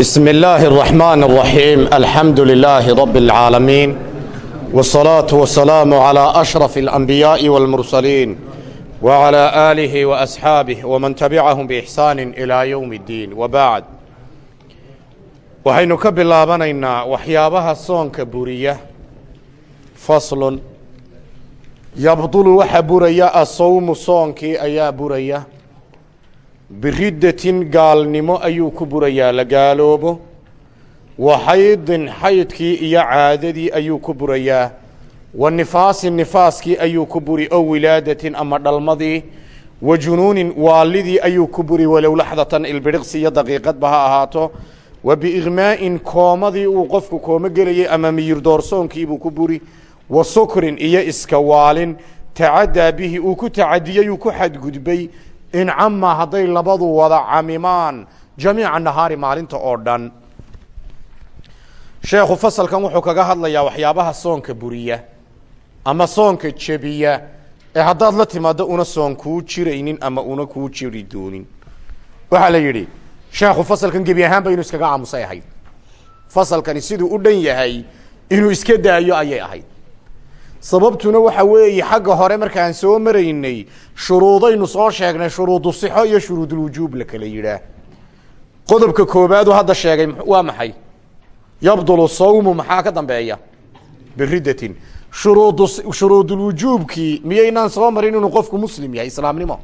بسم الله الرحمن الرحيم الحمد لله رب العالمين والصلاة والسلام على أشرف الأنبياء والمرسلين وعلى آله وأصحابه ومن تبعهم بإحسان إلى يوم الدين وبعد waxaynu ka bilaabanaynaa waxyaabaha soonka buriya faslun yabdulu waxa buraya asawmu soonkii ayaa buraya biriddatin gaalnimo ayuu ku burayaa la gaaloobo wa xaydin xaydkii iyo caadadii ayuu ku burayaa wa nifaasin nifaaskii ayuu ku buri ow wilaadatin ama dhalmadii wa junuunin waalidii ayuu ku buri walow laxdatan ilbidhiqsi iyo daqiiqadba ha ahaato wa biiqmaa'in koomadii uu qofku koomo gelayay ama miyir doorsoonkiibuu ku buri wa sukrin iyo iska waalin tacaddaa bihi uu ku tacadiyey uu ku xadgudbay in cama hadday labadu wada camimaan jamiica nahaari maalinta oo dhan. Sheekhu fasalkan wuxuu kaga hadlayaa waxyaabaha soonka buriya ama soonka jebiya ee haddaad la timaado una soon kuu jiraynin ama una kuu jiri doonin. Waxaa la yidhi sheekhu fasalkan gebi ahaan ba inuu iskaga aamusay ahayd. Fasalkani siduu u dhan yahay inuu iska daayo ayay ahayd sababtuna waxa weeye xagga hore markaan soo maraynay shuruudaynu soo sheegnay shuruudu sixo iyo shuruudulwujuub la kala yidhaah qodobka koobaadu hadda sheegay waa maxay? Yabdulu sawmu maxaa ka dambeeya? Biriddatin. Shuruud shuruudulwujuubkii miyaynaan soo marin inuu qofku muslim yahay islaamnimo?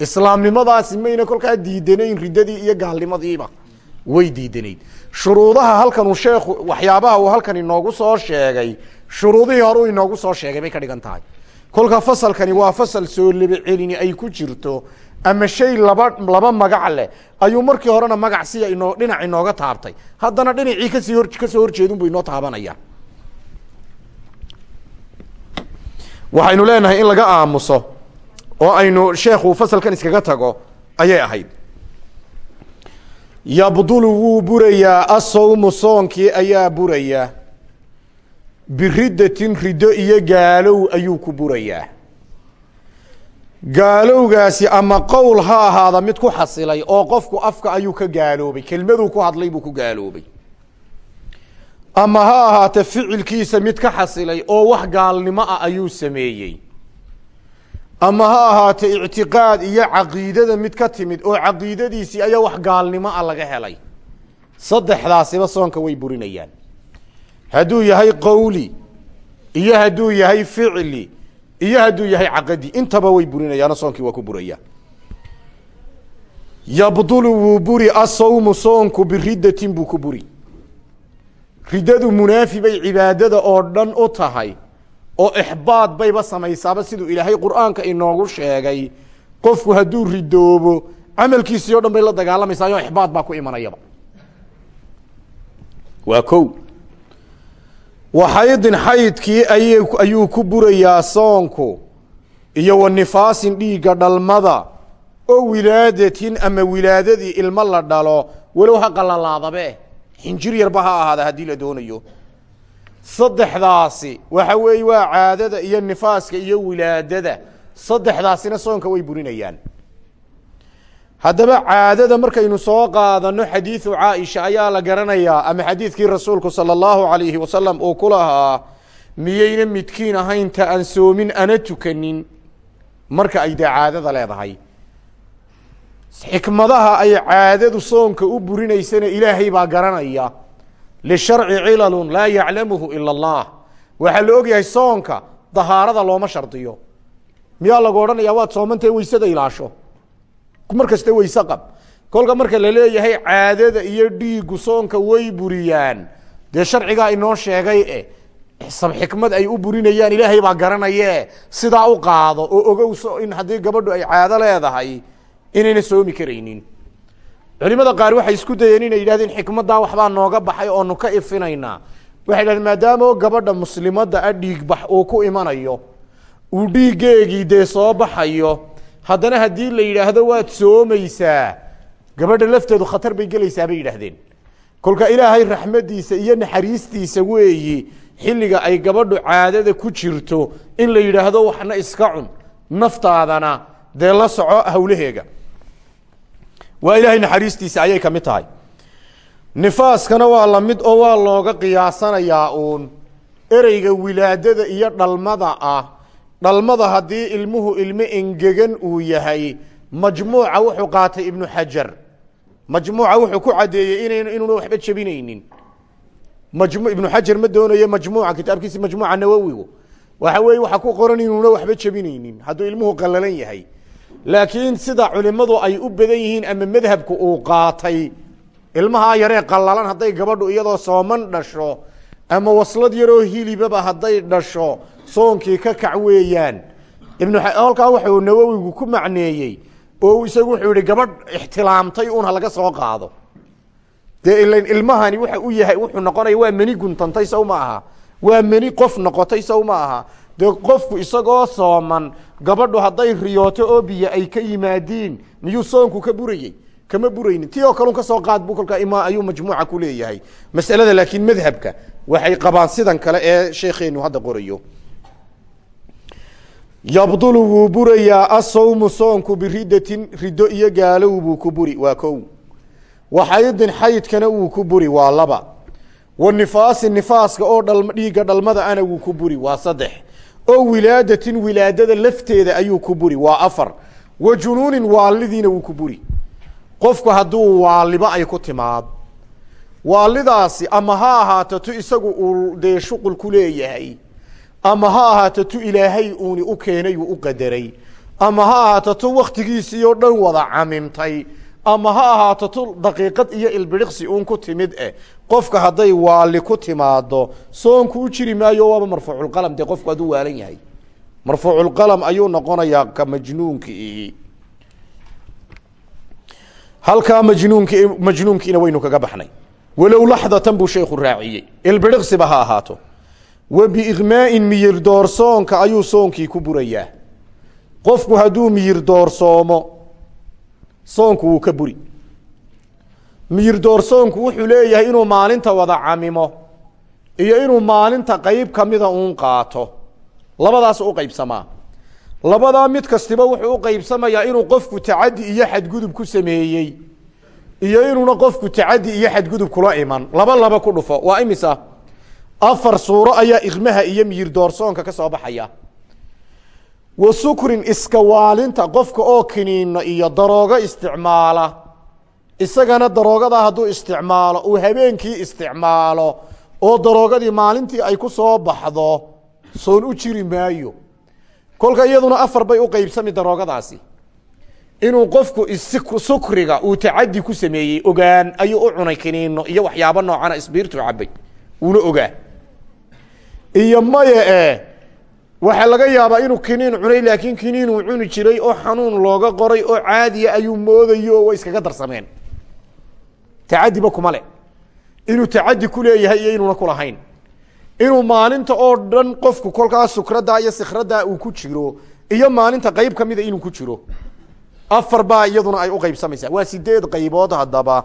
Islaamnimadaasi mayna kolkaa diidanayn riddadii iyo gaalnimadiiba. Way diidanayd. Shuruudaha halkanuu sheekhu waxyaabaha uu halkan inoogu soo sheegay shuruudihii horeu inoogu soo sheegay bay ka dhigan tahay. Kolka fasalkani waa fasal soo laba celini ay ku jirto ama shay laba laba magac leh. Ayuu markii horena magac siya inoo dhinac inooga taabtay. Haddana dhinacii ka sii hor ka soo horjeedunbu inoo taabanaya. Waxaynu leenahay in laga aamuso oo aynu sheekhu fasalkan iskaga tago ayay ahayd. Yabdulu wuu burayaa asawmu soonkii ayaa burayaa biriddatin riddo iyo gaalow ayuu ku burayaa. Gaalowgaasi ama qowl ha ahaada mid ku xasilay oo qofku afka ayuu ka gaaloobay kelmaduu ku hadlay buu ku gaaloobay. Ama ha ahaate ficilkiisa mid ka xasilay oo wax gaalnimo ah ayuu sameeyey. Ama ha ahaate ictiqaad iyo caqiidada mid ka timid oo caqiidadiisii ayaa wax gaalnimo ah laga helay. Saddexdaasiba soonka way burinayaan hadduu yahay qowli iyo hadduu yahay ficli iyo hadduu yahay caqadi intaba way burinayaano soonkii waa ku buraya. Yabdulu wuu buri asawmu soonku biriddatin buu ku buri. Riddadu munaafi bay cibaadada oo dhan u tahay oo ixbaad bayba samaysaaba siduu ilaahay qur'aanka inoogu sheegay. Qofku hadduu ridoobo camalkiisii o dhan bay la dagaalamaysaayoo ixbaad baa ku imanayaba. Waa ko waxaydin xaydkii ay ayuu ku burayaa soonku iyo wa nifaasin dhiigga dhalmada. Oo wilaadatin ama wilaadadii ilmo la dhalo walow ha qalalaadabe xinjir yarba ha ahaada haddii la doonayo. Saddexdaasi waxa weeye waa caadada iyo nifaaska iyo wilaadada. Saddexdaasina soonka way burinayaan haddaba caadada markaynu soo qaadano xadiidu caaisha ayaa la garanayaa ama xadiidkii rasuulku sala allahu alayhi wasalam uu ku lahaa miyayna midkiin ahayn ta aan soomin ana tukanin. Marka ay dee caadada leedahay. Xikmadaha ay caadadu soonka u burinaysana ilaahay baa garanaya. Lisharci cilalun laa yaclamuhu ila allah. Waxaa la ogyahay soonka dahaarada looma shardiyo. Miyaa lagu odhanaya waad soomantahe weysada ilaasho mar kasta weyse kolka marka la leeyahay caadada iyo dhiigu soonka way buriyaan. Dee sharcigaa inoo sheegay e sab xikmad ay u burinayaan ilaahay baa garanaye sidaa u qaado oo ogow in haddii gabadhu ay caado leedahay inayna soomi karaynin. Culimada qaar waxay isku dayeen inay yidhahdeen xikmaddaa waxbaa nooga baxay oonu ka ifinaynaa waxay yidhahdeen maadaama gabadha muslimadda a dhiigbax uu ku imanayo uu dhiiggeegii dee soo baxayo haddana haddii la yidhaahdo waad soomaysaa. Gabadha lafteedu khatar bay gelaysaa bay yidhaahdeen. Kolka ilaahay raxmadiisa iyo naxariistiisa weeyi xilliga ay gabadhu caadada ku jirto in la yidhaahdo waxna iska cun. Naftaadana dee la soco hawlaheega. Waa ilaahay naxariistiisa ayay ka mid tahay. Nifaaskana waa la mid oo waa looga qiyaasanayaa uun. Ereyga wilaadada iyo dhalmada ah dhalmada haddii ilmuhu ilmo engegan uu yahay majmuuca wuxuu qaatay ibnu xajar. Majmuuca wuxuu ku caddeeyey inan inuuna waxba jebinaynin. Majmu ibnu xajar ma doonayo majmuuca kitaabkiisi majmuuca nawowigu waxa weeye waxaa ku qoran inuuna waxba jebinaynin. Hadduu ilmuhu qallalan yahay. Laakiin sida culimadu ay u badan yihiin ama madhabku uu qaatay ilmahaa yaree qallalan hadday gabadhu iyadoo sooman dhasho ama waslad yaroo hilibaba hadday dhasho soonkii ka kac weeyaan. Ibnu halkaa wuxuu nawowigu ku macneeyey oo isagu wuxuu yihi gabadh ixtilaamtay un ha laga soo qaado. Dee ilan ilmahani waxa u yahay wuxuu noqonaya waa meni guntantay sow ma aha. Waa meni qof noqotay sow ma aha. Dee qofku isagoo sooman gabadhu hadday riyooto oo biyo ay ka yimaadiin miyuu soonku ka burayey? Kama buraynin. Ti oo kalun ka soo qaad bu kolkaa ima ayuu majmuuca ku leeyahay. Masalada laakiin madhabka waxay qabaan sidan kale ee sheekeenu hadda qorayo yabdulu wuu burayaa asawmu soonku biridatin riddo iyo gaalow buu ku buri waa kow. Wa xaydin xaydkana wuu ku buri waa laba. Wa nifaasi nifaaska oo dhiigga dhalmada ana wuu ku buri waa saddex. Oo wilaadatin wilaadada lafteeda ayuu ku buri waa afar. Wa junuunin waalidiina wuu ku buri. Qofku hadduu waaliba ay ku timaado. Waalidaasi ama ha ahaato tu isagu uu dee shuqul ku leeyahay ama ha ahaato tu ilaahay uuni u keenay uu u qadaray. Ama ha ahaato tu waktigiisii oo dhan wada camimtay. Ama ha ahaato tu daqiiqad iyo ilbiriqsi uun ku timid eh. Qofka hadday waali ku timaado soonku u jiri maayo waaba marfuuculqalam dee qofku hadduu waalan yahay. Marfuuculqalam ayuu noqonayaa ka majnuunki halkaa majnuunki majnuunkiina waynu kaga baxnay. Walow laxdatan buu sheekhu raaciyey. Ilbiriqsiba ha ahaato wa biiqmaa'in miyir doorsoonka ayuu soonkii ku burayaa. Qofku hadduu miyir doorsoomo soonku wuu ka buri. Miyir doorsoonku wuxuu leeyahay inuu maalinta wada camimo iyo inuu maalinta qeyb kamida uun qaato. Labadaas u qeybsamaa labadaa mid kastiba wuxuu u qeybsamayaa inuu qofku tacadi iyo xadgudub ku sameeyey iyo inuuna qofku tacadi iyo xadgudub kula iman. Laba laba ku dhufo waa imisa afar suuro ayaa iqmaha iyo miyir doorsoonka ka soo baxaya. Wa sukrin iska waalinta qofka oo kiniino iyo daroogo isticmaala. Isagana daroogadaa hadduu isticmaalo uu habeenkii isticmaalo oo daroogadii maalintii ay ku soo baxdo soon u jiri maayo. Kolka iyaduna afar bay u qeybsami daroogadaasi. Inuu qofku sukriga uu tacadi ku sameeyey ogaan ayuu u cunay kiniino iyo waxyaabo noocana isbiirtu cabay uuna ogaa iyo maya e waxaa laga yaabaa inuu kiniin cunay laakiin kiniin uu cuni jiray oo xanuun looga qoray oo caadiya ayuu moodayo way iskaga darsameen tacadiba kuma le inuu tacadi ku leeyahay iyo inuuna kulahayn inuu maalinta oo dhan qofku kolkaa sukraddaa iyo sikraddaa uu ku jiro iyo maalinta qeyb kamida inuu ku jiro. Afar baa iyaduna ay u qeybsamaysaa waa sideed qaybood haddaba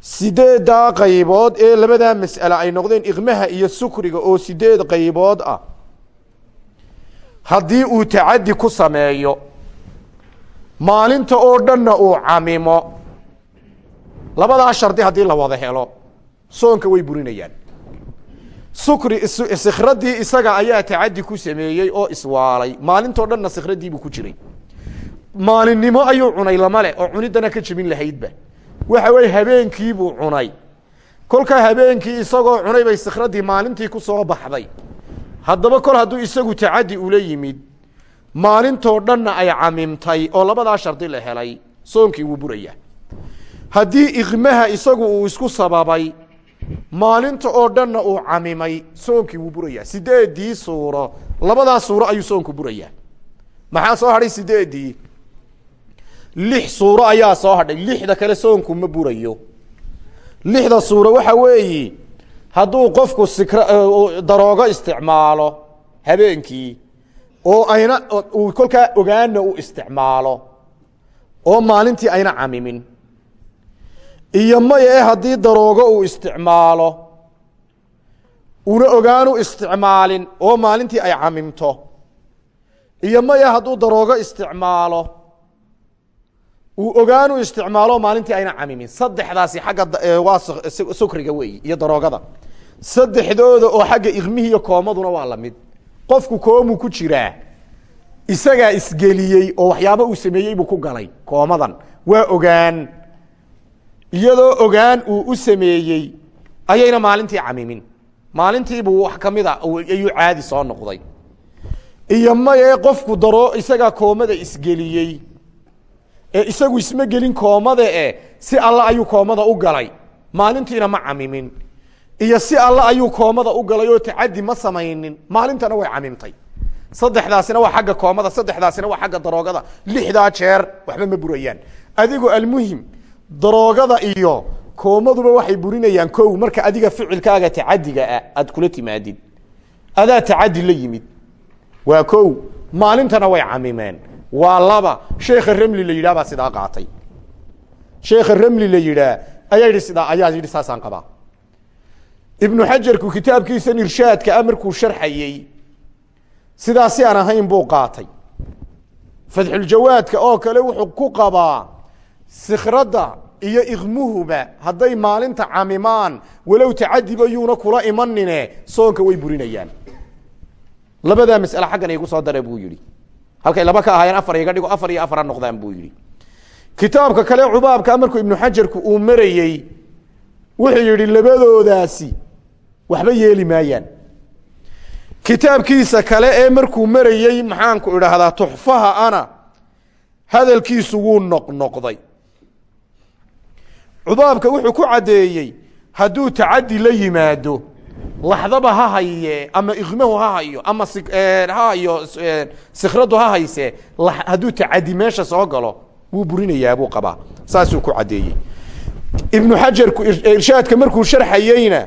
sideeddaa qaybood ee labadaa mas'ale ay noqdeen iqmaha iyo sukriga oo sideed qaybood ah. Haddii uu tacadi ku sameeyo maalinta oo dhanna uu camimo labadaa shardi haddii la wada helo soonka way burinayaan. Sukri sikradii isaga ayaa tacadi ku sameeyey oo iswaalay. Maalintao dhanna sikradiibuu ku jiray. Maalinimo ayuu cunay lama leh oo cuniddana ka jebin lahaydba waxa weye habeenkiibuu cunay. Kolkaa habeenkii isagoo cunay bay sikradii maalintii ku soo baxday. Haddaba kol hadduu isagu tacadi ula yimid maalintoo dhanna ay camimtay oo labadaa shardi la helay soonkii wuu burayaa haddii iqmaha isagu uu isku sababay maalinta oo dhanna uu camimay soonkii wuu burayaa sideedii suuro labadaa suuro ayuu soonku burayaa maxaa soo hadhay sideedii lix suuro ayaa soo hadhay. Lixda kale soonku ma burayo. Lixda suuro waxa weeyi hadduu qofku sikra daroogo isticmaalo habeenkii oo ayna uu kolkaa ogaana uu isticmaalo oo maalintii ayna camimin. Iyo maya e haddii daroogo uu isticmaalo una ogaanu isticmaalin oo maalintii ay camimto iyo maya hadduu daroogo isticmaalo uu ogaanu isticmaalo maalintii ayna camimin. Saddexdaasi xagga waa sukriga weeyi iyo daroogada. Saddexdooda oo xagga ikmihi iyo koomaduna waa la mid qofku koomuu ku jiraa isagaa isgeliyey oo waxyaaba uu sameeyey buu ku galay koomadan. Waa ogaan. Iyadoo ogaan uu u sameeyey ayayna maalintii camimin. Maalintiibuu wax kamida ayuu caadi soo noqday. Iyo maye qofku daro isagaa koomada isgeliyey ee isagu isma gelin koomada e si alla ayuu koomada u galay. Maalintiina ma camimin. Iyo si alla ayuu koomada u galay oo tacadi ma samaynin. Maalintana way camimtay. Saddexdaasina waa xagga koomada saddexdaasina waa xagga daroogada. Lixdaa jeer waxba ma burayaan. Adigo almuhim daroogada iyo koomaduba waxay burinayaan kow. Marka adiga ficilkaaga tacadiga ah aad kula timaadid. Adaa tacadi la yimid. Waa kow. Maalintana way camimeen waa laba. Sheekha remli la yidhah baa sidaa qaatay. Sheekha remli la yidhaah ayaa yidhi sidaa ayaa yidhi saasaan qabaa. Ibnu xajarku kitaabkiisan irshaadka ah markuu sharxayey sidaas si aan ahayn buu qaatay. Fatxuljawaadka oo kale wuxuu ku qabaa sikradda iyo ikmuhuba hadday maalinta camimaan walow tacadiba yuuna kula imanine soonka way burinayaan. Labadaa mas'ale xaggan igu soo dare buu yihi halkay laba ka ahaayeen afar iga dhigo afar iyo afara noqdaan buu yihi kitaabka kale cubaabka markuu ibnu xajarku uu marayey wuxuu yihi labadoodaasi waxba yeeli maayaan. Kitaabkiisa kale ee markuu marayey maxaanku idhaahdaa tuxfaha ana. Hadalkiisu wuu noqnoqday cubaabka wuxuu ku caddeeyey hadduu tacadi la yimaado laxdaba ha haye ama ikmahu ha hayo ama ha hayo sikradu ha hayse hadduu tacadi meesha soo galo wuu burinayaa buu qabaa. Saasuu ku caddeeyey. Ibnu xajarku irshaadka markuu sharxayeyna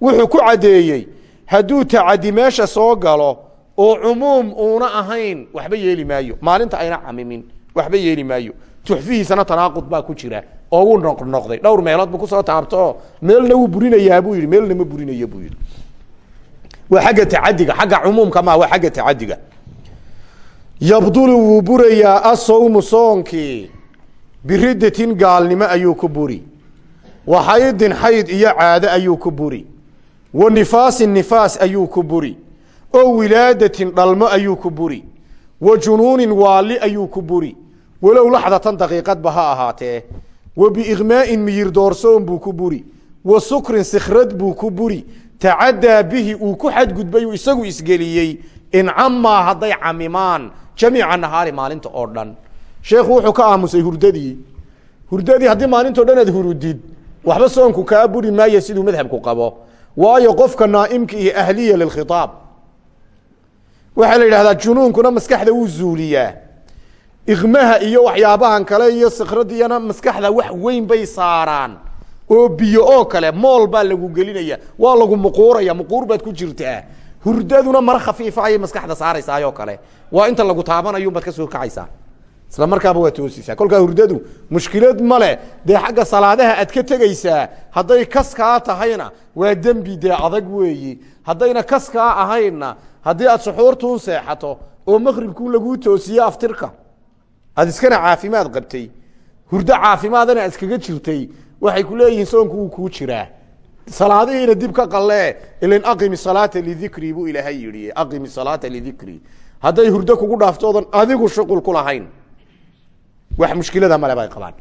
wuxuu ku caddeeyey hadduu tacadi meesha soo galo oo cumuum uuna ahayn waxba yeeli maayo. Maalinta ayna camimin waxba yeeli maayo. Tuxfihiisana tanaaqud baa ku jira oo wuu noqnoqday dhowr meelood buu ku soo taabtoo meelna wuu burinayaa buu yidhi. Meelna ma burinayo buu yidhi. Waa xagga tacadiga xagga cumuumka maa waa xagga tacadiga yabdulu wuu burayaa asawmu soonkii. Biriddatin gaalnimo ayuu ku buri. Wa xaydin xayd iyo caado ayuu ku buri. Wa nifaasin nifaas ayuu ku buri. Oo wilaadatin dhalmo ayuu ku buri. Wa junuunin waali ayuu ku buri. Walow laxdatan daqiiqadba ha ahaatee wa biiqmaa'in miyir doorsoon buu ku buri. Wa sukrin sikhrad buu ku buri. Tacaddaa bihi uu ku xadgudbay uu isagu isgeliyey. Incamaa hadday camimaan jamiica nahaari maalinta oo dhan. Sheekhu wuxuu ka aamusay hurdadii. Hurdadii haddii maalintao dhan aad hurudid waxba soonku kaa buri maayo siduu madhabku qabo. Waayo qofka naaimka iyo ahliya lilkhiaab waxaa la yidhahdaa junuunkuna maskaxda wuu zuuliyaa ikmaha iyo waxyaabahan kale iyo sikradiyana maskaxda wax weyn bay saaraan. Oo biyo oo kale mool baa lagu gelinaya waa lagu muquuraya muquur baad ku jirtaa hurdaduna mara khafiifa ayay maskaxda saaraysaayoo kale. Waa inta lagu taabanayunbaad ka soo kacaysaa. Isla markaaba waa toosisaa kolkaa hurdadu mushkilad male dee xagga salaadaha aad ka tegaysaa hadday kaskaa tahayna waa dembi dee adag weeyi. Haddayna kaskaa ahaynna haddii aad suxuurtuun seexato oo maqribkuu laguu toosiye aftirka aad iskana caafimaad qabtay. Hurdo caafimaadana aad iskaga jirtay. Waxay ku leeyihiin soonku wuu kuu jiraa. Salaadihiina dib ka qalee ilan aqimi salaata lidikri buu ilaahay yidhi. Aqimi salaata lidikri. Hadday hurdo kugu dhaaftoodan adigu shuqul ku lahayn. Wax mushkilada male bay qabaan.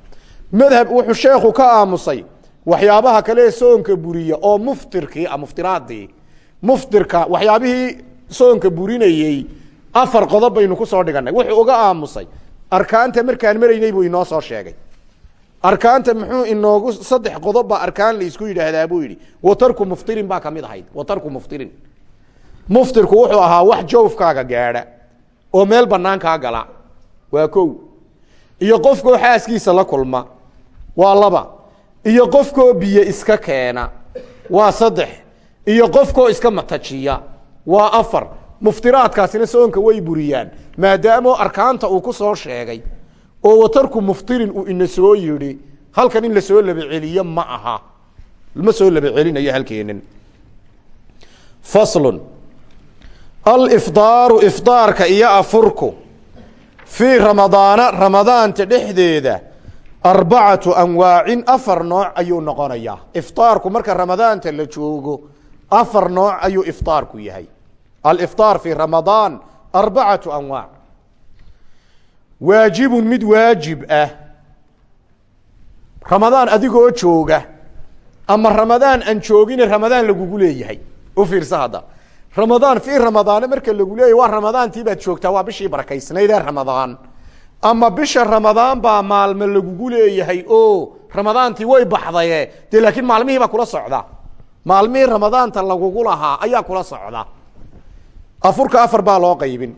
Madhab wuxuu sheekhu ka aamusay waxyaabaha kale soonka buriya oo muftirkii muftiraadii. Muftirka waxyaabihii soonka burinayey afar qodob baynu ku soo dhiganay wuxuu uga aamusay arkaanta markaan maraynay buu inoo soo sheegay. Arkaanta muxuu inoogu saddex qodob baa arkaan la isku yidhaahdaa buu yidhi watarku muftirin baa ka mid ahayd watarku muftirin. Muftirku wuxuu ahaa wax jawfkaaga gaadha oo meel banaan kaa gala. Waa kow. Iyo qofkoo xaaskiisa la kulma waa laba. Iyo qofkoo biyo iska keena waa saddex. Iyo qofkoo iska matajiya waa afar muftiraadkaasina soonka way buriyaan maadaamo arkaanta uu ku soo sheegay oo watarku muftirin uu ina soo yidhi halkan in la soo laba celiyo ma aha. Ma soo laba celinayo halkeenan faslun alifdaaru ifdaarka iyo afurku fii ramadaana ramadaanta dhexdeeda arbacatu anwaacin afar nooc ayuu noqonayaa. Ifطaarku marka ramadaanta la joogo afar nooc ayuu ifطaarku yahay alifطaar fi ramadaan arbacatu anwaac waajibun mid waajib ah ramadaan adigoo jooga ama ramadaan aan joogine ramadaan lagugu leeyahay u fiirsa hadda ramadaan fii ramadaane marka lagu leeyahy waa ramadaantii baad joogtaa waa bishii barakaysnayd ee ramadaan ama bisha ramadaan baa maalme lagugu leeyahay o ramadaantii way baxdaye dee laakiin maalmihii baa kula socda maalmihii ramadaanta lagugu lahaa ayaa kula socda afurka afar baa loo qaybin.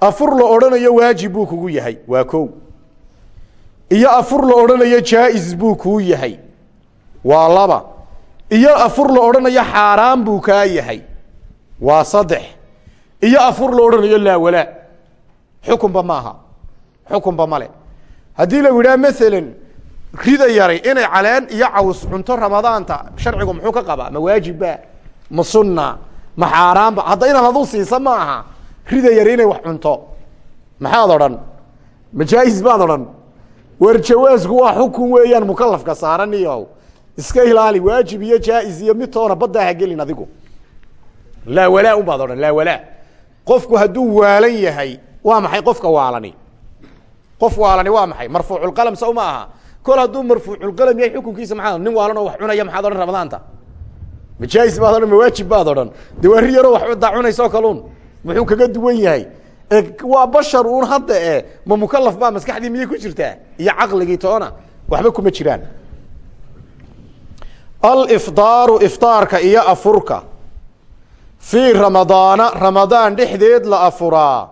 Afur la odhanayo waajib buu kugu yahay waa ko iyo afur la odhanayo jaa-is buu kuu yahay waa laba. Iyo afur la odhanayo xaaraan buu kaa yahay waa saddex. Iyo afur la odhanayo laawalaa xukunba maaha xukunba male haddii lagu yidhaha maalan rida yari inay caleen iyo caws cunto ramadaanta sharcigu muxuu ka qabaa ma waajibba ma sunna ma xaaraanba hadda inaad aduu siisa ma aha rida yari inay wax cunto. Maxaad odhan? Ma jaa-is baad odhan? War jawaasku waa xukun weeyaan mukalafka saaran iyo iska ilaali waajib iyo jaa-is iyo midtoona baddaa ha gelin adigu. Laa walaa un baad odhan laa walaa. Qofku hadduu waalan yahay waa maxay? Qofka waalani. Qof waalani waa maxay? Marfuuculqalam saw ma aha. Kol hadduu marfuuculqalam yahay xukunkiisa maxaa nin waalan oo wax cunaya maxaad odhan ramadaanta ma jaa-is baad odhan ma waajib baad odhan. De waa ri yaroo wax dacunayso kaluun muxuu kaga duwan yahay? Waa bashar uun hadda e ma mukalaf baa maskaxdii miyay ku jirtaa? Iyo caqligii toona. Waxba kuma jiraan. Alifdaaru iftaarka iyo afurka. Fii ramadaana ramadaan dhexdeed la afuraa.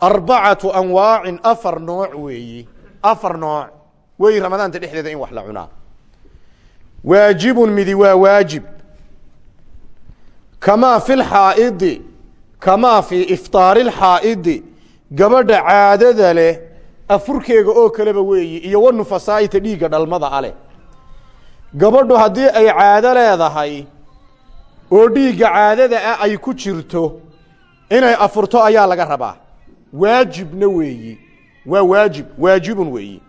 Arbacatu anwaacin afar nooc weeyi. Afar nooc. Weyi ramadaanta dhexdeeda in wax la cunaa. Waajibun midi waa waajib kamaa fi lxaaidi kamaa fii iftaari lxaaidi gabadha caadada leh afurkeega oo kaleba weeyi iyo wanufasaaita dhiigga dhalmada aleh gabadhu haddii ay caado leedahay oo dhiigga caadada ah ay ku jirto inay afurto ayaa laga rabaa waajibna weeyi waa waajib waajibun weeyi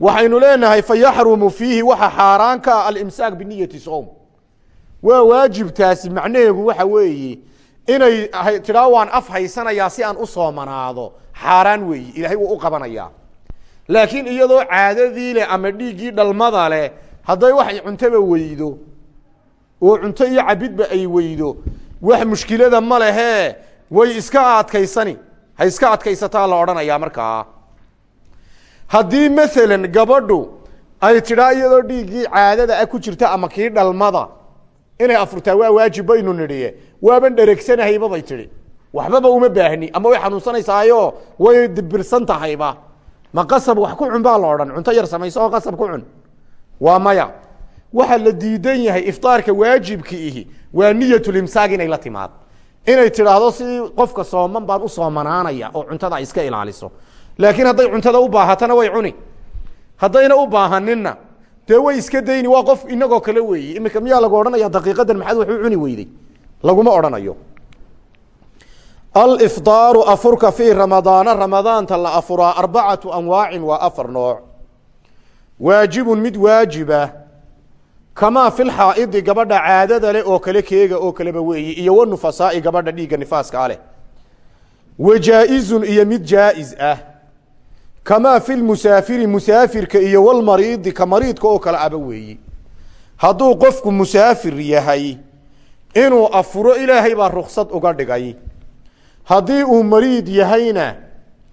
waxaynu leenahay fa yaxrumu fiihi waxa xaaraan ka ah alimsaak biniyati sowm waa waajibtaasi macnaheegu waxa weeye inay tidhaa waan af haysanayaa si aan u soomanaado xaaraan weeyi ilaahay wuu u qabanayaa. Laakiin iyadoo caadadii leh ama dhiiggii dhalmada leh hadday waxay cuntaba weydo oo cunto iyo cabidba ay weydo wax mushkilada ma lehee way iska adkaysani. Ha iska adkaysataa la odhanayaa markaa. Haddii maalan gabadhu ay tidhaa iyadoo dhiiggii caadada ah ku jirta ama kii dhalmada inay afurtaa waa waajib baynu nidhiye. Waaban dheregsanahayba bay tidhi. Waxbaba uma baahni. Ama way xanuunsanaysaayo way dibirsan tahayba ma qasab wax ku cun baa la odhan. Cunto yar samayso oo qasab ku cun. Waa maya. Waxaa la diidan yahay iftaarka waajibka ihi waa niyatulimsaag inay la timaad. Inay tidhaahdo sidii qofka sooman baan u soomanaanaya oo cuntada iska ilaaliso. Laakiin hadday cuntada u baahatana way cuni. Haddayna u baahaninna dee way iska dayni waa qof inagoo kale weeye imika miyaa lagu odhanaya daqiiqadan maxaad wax u cuni weyday laguma odhanayo. Alifdaaru afurka fii ramadaana ramadaanta la afuraa arbacatu anwaacin waa afar nooc. Waajibun mid waajiba kamaa fi lxaaidi gabadha caadada leh oo kale keega oo kaleba weeyi iyo wanufasaai gabadha dhiigga nifaaska aleh wa iyo mid jaa-is ah kamaa fi lmusaafiri musaafirka iyo walmariidi ka mariidka oo kale aba weeyi hadduu qofku musaafir yahay inuu afuro ilaahay baa ruksad uga dhigay haddii uu mariid yahayna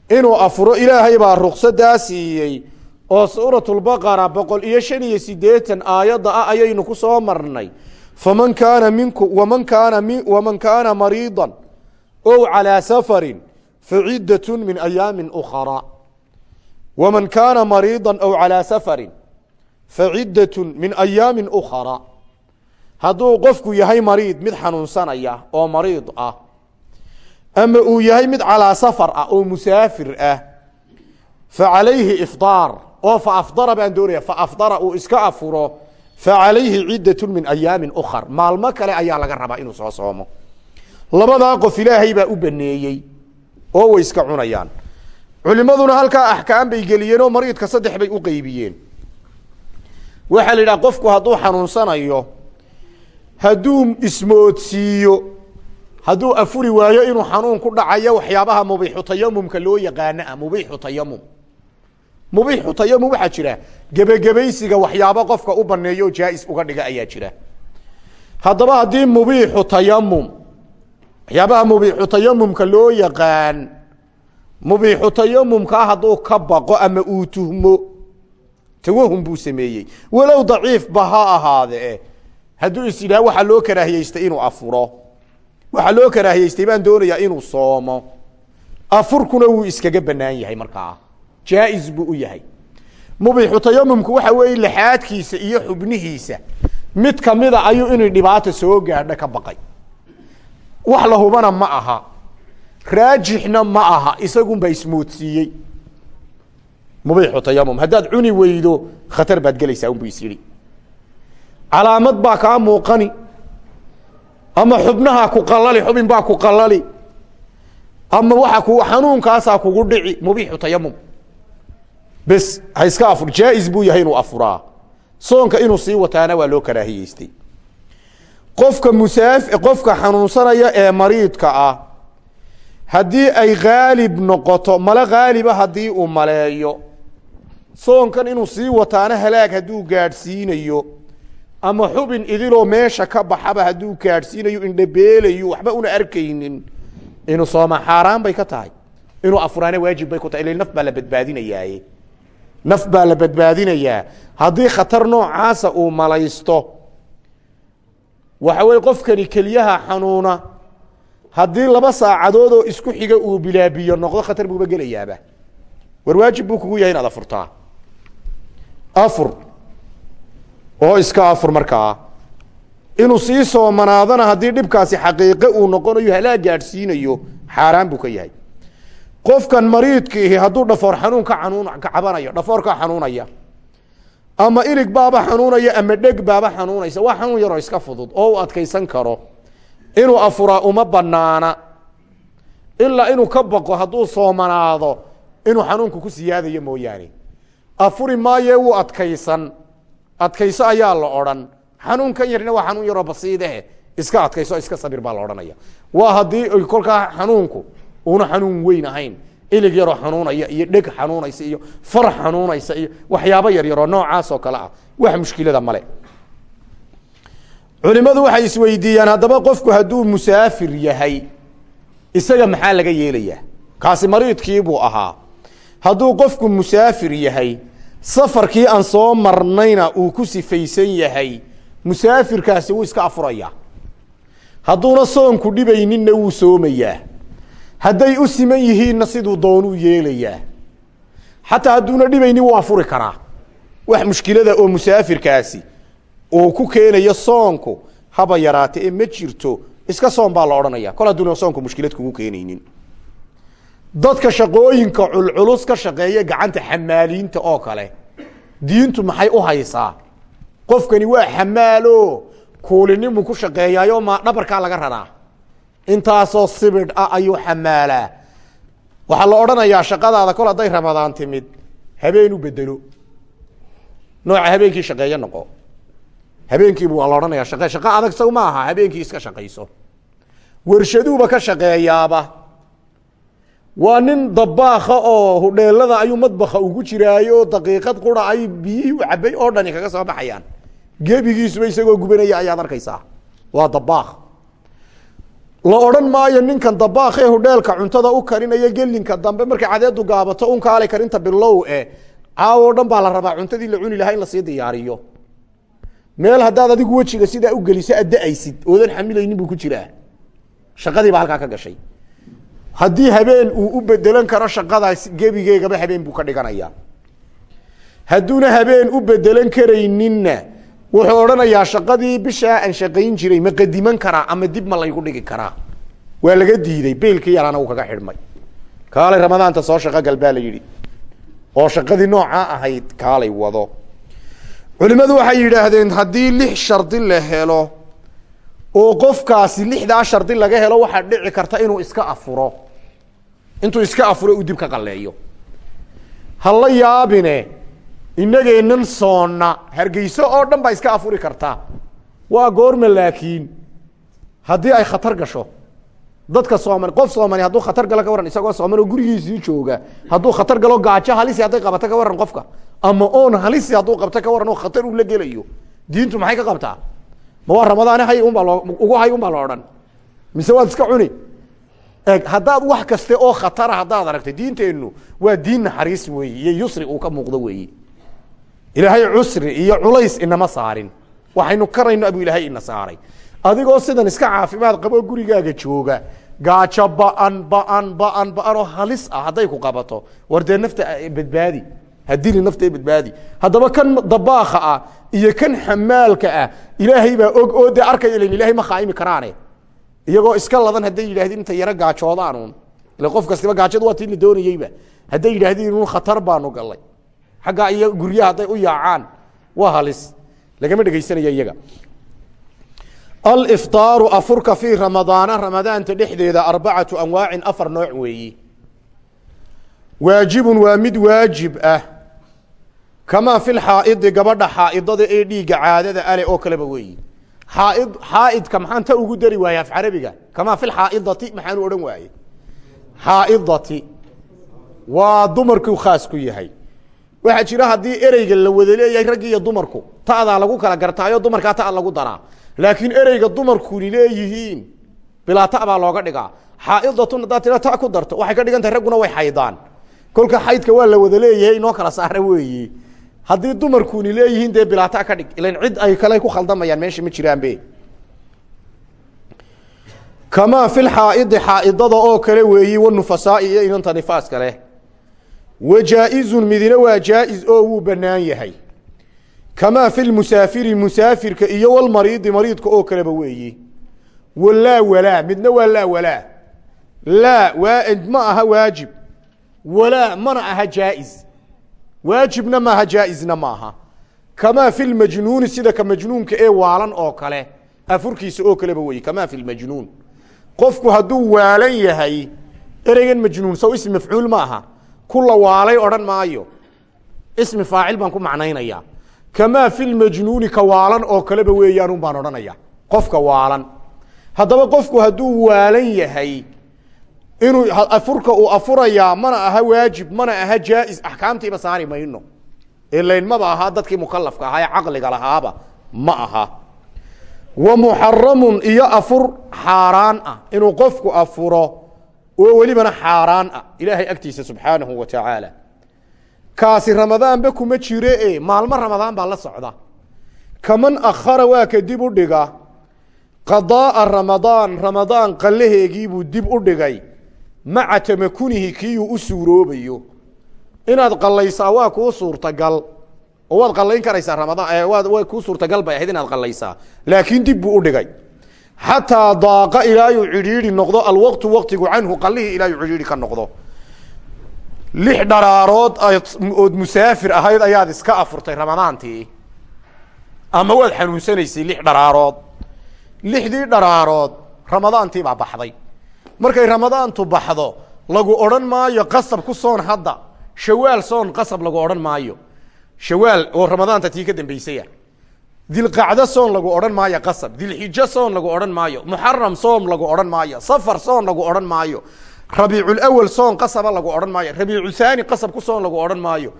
inuu afuro ilaahay baa ruksadaa siiyey oo suuratulbaqara boqol iyo shan iyo sideetan aayadda ah ayaynu ku soo marnay faman kaana minku waman kaana mi waman kaana mariidan ow calaa safarin faciddatun min ayaamin ukhara waman kaana mariidan ow calaa safarin faciddatun min ayaamin ukhara hadduu qofku yahay mariid mid xanuunsanaya oo mariid ah ama uu yahay mid calaa safar ah oo musaafir ah fa calayhi ifdaar oo fa afdara baan doonaya fa afdara uu iska afuro fa calayhi ciddatun min ayaamin ukhar maalmo kale ayaa laga rabaa inuu soo soomo labadaa qof ilaahay baa u baneeyey oo way iska cunayaan culimaduna halkaa axkaam bay geliyeen oo mariidka saddex bay u qeybiyeen waxaa la yidhaha qofku hadduu xanuunsanayo hadduu ismoodsiiyo hadduu afuri waayo inuu xanuun ku dhacayo waxyaabaha mubiixu tayamumka loo yaqaano ah mubiixu tayamum mubiixu tayamum waxaa jira gebagabaysiga waxyaabo qofka u baneeyo jaa-is uga dhiga ayaa jira. Haddaba haddii mubiixu tayamum waxyaabaha mubiixu tayamumka loo yaqaan mubiixu tayamumkaa hadduu ka baqo ama uu tuhmo. Tawahum buu sameeyey. Walow daciifba ha ahaadee hadduu is yidhaha waxaa loo karaahiyeystay inuu afuro. Waxaa loo karaahiyeystay baan doonayaa inuu soomo. Afurkuna wuu iskaga banaan yahay markaa. Jaa-is buu u yahay. Mubiixu tayamumku waxa weeye lixaadkiisa iyo xubnihiisa. Mid kamida ayuu inay dhibaata soo gaadho ka baqay. Wax la hubana ma aha raajixna ma aha isagunbaa ismoodsiiyey. Mubiixu tayamum haddaad cuni weydo khatar baad gelaysaa unbu is yidhi. Calaamad baa kaa muuqani. Ama xubnahaa ku qalali xubin baa ku qalali ama waxa ku xanuunkaasaa kugu dhici. Mubiixu tayamum bes ha iska afur. Jaa-is buu yahay inuu afuraa. Soonka inuu sii wataana waa loo karaahiyeystay. Qofka musaaf qofka xanuunsanaya ee mariidka ah haddii ay khaalib noqoto male khaaliba haddii uu maleeyo. Soonkan inuu sii wataana halaag hadduu gaadhsiinayo ama xubin idiloo meesha ka baxaba hadduu gaadhsiinayo indhabeelayo waxba una arkaynin inuu sooma xaaraan bay ka tahay. Inuu afuraana waajib bay ku tahay. Ila naf baa la badbaadinayaaye naf baa la badbaadinayaa. Haddii khatar noocaasa uu malaysto waxa weye qofkani keliyaha xanuuna haddii laba saacadood oo isku xiga uu bilaabiyo noqdo khatar buuba gelayaaba. War waajib buu kugu yahay inaad afurtaa. Afur. Oo iska afur markaa. Inuu sii soomanaadana haddii dhibkaasi xaqiiqe uu noqonayo halaa gaadhsiinayo xaaraan buu ka yahay. Qofkan mariidkiihi hadduu dhafoor xanuun ka anuun ka cabanayo dhafoorkaa xanuunaya ama ilig baaba xanuunaya ama dheg baaba xanuunaysa waa xanuun yaroo iska fudud oo u adkaysan karo inuu afuraa uma banaana ilaa inuu ka baqo hadduu soomanaado inuu xanuunku ku siyaadayo mooyaane. Afuri maaye wuu adkaysan. Adkayso ayaa la odhan. Xanuunkan yarina waa xanuun yaroo basiidehe iska adkayso iska sabir baa la odhanaya. Waa haddii kolkaa xanuunku una xanuun weyn ahayn. Ilig yaroo xanuunaya iyo dheg xanuunaysa iyo far xanuunaysa iyo waxyaabo yaryaroo noocaas oo kale ah. Wax mushkilada male culimadu waxay isweydiiyaan haddaba qofku hadduu musaafir yahay isaga maxaa laga yeelayaa? Kaasi mariidkiibuu ahaa. Hadduu qofku musaafir yahay safarkii aan soo marnayna uu ku sifaysan yahay musaafirkaasi wuu iska afurayaa. Hadduuna soonku dhibayninna wuu soomayaa. Hadday u siman yihiinna siduu doonuu yeelayaa. Xataa hadduuna dhibaynin wuu afuri karaa. Wax mushkilada oo musaafirkaasi uu ku keenayo soonku haba yaraate ee ma jirto iska soon baa la odhanaya. Kol hadduuna soonku mushkilad kugu keenaynin. Dadka shaqooyinka culculus ka shaqeeya gacanta xamaaliinta oo kale diintu maxay u haysaa? Qofkani waa xamaalo kuulinimu ku shaqeeyaayo ma dhabarkaa laga raraa? Intaasoo sibidh ah ayuu xamaalaa waxaa la odhanayaa shaqadaada kol hadday ramadaan timid habeen u bedelo nooca habeenkii shaqeeye noqo habeenkiibu waa la odhanaya shaqe shaqo adag saw ma aha habeenkii iska shaqayso. Warshaduuba ka shaqeeyaaba. Waa nin dabaaka oo hudheelada ayuu madbaka ugu jiraayo daqiiqad qura biyihii u cabay oo dhani kaga soo baxayaan. Gebigiisuba isagoo gubanaya ayaad arkaysaa. Waa dabaak la odhan maayo ninkan dabaak ee hudheelka cuntada u karinaya gelinka dambe markay cadeedu gaabato unkaale karinta bilow e caawo dhan baa la rabaa cuntadii la cuni lahaa in la sii diyaariyo meel haddaad adigu wejiga sidaa u geliso adda-aysid oodan xamilaynin buu ku jiraa. Shaqadiiba halkaa ka gashay. Haddii habeen uu u bedelan karo shaqadaas gebigeegaba habeen buu ka dhiganaya hadduuna habeen u bedelan karayninna wuxuu odhanayaa shaqadii bishaa aan shaqayn jiray ma qadiman karaa ama dib ma laygu dhigi karaa? Waa laga diiday beylkii yaraana uu kaga xidhmay. Kaalay ramadaanta soo shaqo gal baa la yidhi. Oo shaqadii noocaa ahayd kaalay wado culimmadu waxay yidhaahdeen haddii lix shardi la helo oo qofkaasi lixdaa shardi laga helo waxaa dhici karta inuu iska afuro. Intuu iska afuro uu dib ka qaleeyo ha la yaabine inageennan soonna hargeyso oo dhan baa iska afuri kartaa waa goorma laakiin haddii ay khatar gasho dadka sooman qof soomani hadduu khatar galo ka warran isagoo sooman oo gurigiisii jooga hadduu khatar galo gaajo halisi hadday qabato ka warran qofka. Ama oon halisi hadduu qabto ka warran oo khatar uu la gelayo. Diintu maxay ka qabtaa? Ma waa ramadaane hay unbaa loo ugu hay unbaa lo odhan. Mise waad iska cuni? Eg haddaad wax kaste oo khatara haddaad aragtay diinteennu waa diin naxariis weeye iyo yusri uu ka muuqdo weeye ilaahay cusri iyo culays inama saarin. Waxaynu karayno abuu ilaahay ina saaray adigoo sidan iska caafimaad qaboo gurigaaga jooga. Gaajo ba'an ba'an ba'an ba'an oo halis ah hadday ku qabato. War dee nafta badbaadi. Hadili nafta badbaadi. Haddaba kan dabaaka ah iyo kan xamaalka ah ilaahay baa og oo dee arkaya ilan ilahay ma khaaimi karaane. Iyagoo iska ladan hadday yidhahdeen inta yaro gaajoodaanun ile qof kastiba gaajadu waa tii doonayeyba hadday yidhahdeen inun khatar baanu galay xaggaa iyo guryaha hadday u yaacaan waa halis. Lagama dhegaysanaya iyaga alftaaru afurka fii ramadaana ramadaanta dhexdeeda arbacatu anwaacin afar nooc weeyi. Waajibun waa mid waajib ah kamaa fi lxaaidi gabadha xaaidada ee dhiigga caadada ale oo kaleba weeyi. Xaaid xaaidka maxaan ta ugu dari waaye af carabiga? Kamaa fi lxaaidati maxaanu odhan waaye. Xaaidati waa dumarkuu khaas ku yahay. Waxaa jira haddii ereyga la wada leeyahay raggi iyo dumarku ta'daa lagu kala gartaayo dumarkaa ta lagu daraa laakiin ereyga dumarkuni leeyihiin. Bilaa ta baa looga dhigaa. Xaaidatun haddaad tira ta ku darto waxay ka dhigan ragguna way xaydaan. Kolka xaydka waa la wada leeyahay inoo kala saara weeye haddii dumarkuni leeyihiin dee bilaa ta ka dhig. Ilan cid ay kale ku khaldamayaan meesha ma jiraanbe kamaa fi lxaaidi xaaidada oo kale weeyi wanufasaai iyo inanta nifaaska leh. Wa jaa-izun midina waa jaa-is oo wuu banaan yahay kamaa fi lmusaafiri musaafirka iyo walmariidi mariidka oo kaleba weeyi walaa walaa midna waa laa walaa laa ma aha waajib walaa mana aha jaa-is waajibna maaha jaa-isna maaha kamaa fi lmajnuuni sida ka majnuunka ee waalan oo kale afurkiisa oo kaleba weeyi kamaa fi lmajnuun qofku hadduu waalan yahay ereygan majnuun sow ismi mafcuul ma aha waalay odhan maayo ismi faacil baan ku macnaynaya kamaa fi lmajnuuni ka waalan oo kaleba weeyaanun baan odhanaya qofka waalan haddaba qofku hadduu waalan yahay inuu afurka uu afurayaa mana aha waajib mana aha jaa-is axkaamtiiba saari mayno ilayn maba ahaa dadkii mukalafka ahaa ee lahaaba ma aha wa muxaramun iyo afur xaaraan ah inuu qofku afuro oo welibana xaaraan ah ilaahay agtiisa subxaanahu wa tacaala kaasi ramadaanba kuma jire e maalmo ramadaan baa la socda. Kaman akhara waa ka dib u dhiga qadaaa ramadaan ramadaan qallaheegiibuu dib u dhigay. Maca tamakunihi kiiyuu u suuroobayo. Inaad qallaysaa waa kuu suurtagal. Oo waad qallayn karaysaa ramadaan waad way kuu suurtagal bay ahayd inaad qallaysaa. Laakiin dib buu u dhigay. Xataa daaqa ilaayuu cidhiidhi noqdo alwaqtu waqtigu canhu qallihii ilaayuu cidhiidhi ka noqdo lix dharaarood ood musaafir ahayd ayaad iska afurtay ramadaantii. Ama waad xanuunsanaysay lix dharaarood. Lixdii dharaarood ramadaantii baa baxday. Markay ramadaantu baxdo lagu odhan maayo qasab ku soon hadda. Shawaal soon qasab lagu odhan maayo. Shawaal oo ramadaanta tii ka dambaysaya. Dilqacdo soon lagu odhan maayo qasab. Dilxijo soon lagu odhan maayo. Muxaram soom lagu odhan maayo. Safar soon lagu odhan maayo rabiiculawal soon qasaba lagu odhan maayo. Rabiiculhaani qasab ku soon lagu odhan maayo.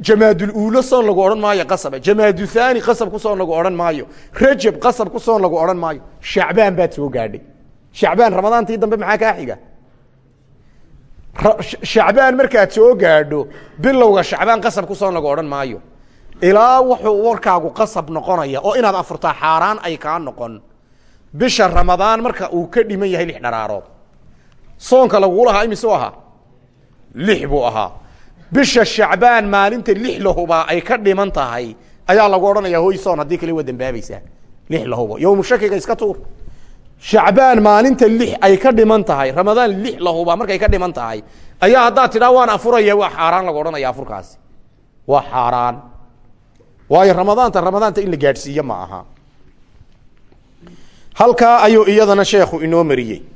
Jamaaduluulo soon lagu odhan maayo qasaba. Jamaaduthani qasab ku soon lagu odhan maayo. Rajab qasab ku soon lagu odhan maayo. Shacbaan baad soo gaadhay. Shacbaan ramadaantii dambe maxaa kaa xiga shacbaan markaad soo gaadho bilowga shacbaan qasab ku soon lagu odhan maayo. Ilaa wuxuu warkaagu qasab noqonaya oo inaad afurtaa xaaraan ay kaa noqon. Bisha ramadaan marka uu ka dhiman yahay lix dharaarood soonka laguu lahaa imisuu ahaa? Lix buu ahaa. Bisha shacbaan maalinta lix lahubaa ay ka dhiman tahay ayaa lagu odhanaya hoy soon haddii kale waa dambaabaysaa lix lahubo. Yowmu shakiga iska tuur. Shacbaan maalinta lix ay ka dhiman tahay ramadaan lix lahubaa markay ka dhiman tahay ayaa haddaad tidhaa waan afuraya. Waa xaaraan lagu odhanaya afurkaasi. Waa xaaraan. Waayo ramadaanta ramadaanta in la gaadhsiiye ma aha. Halkaa ayuu iyadana sheekhu inoo mariyey wlifdaaru afur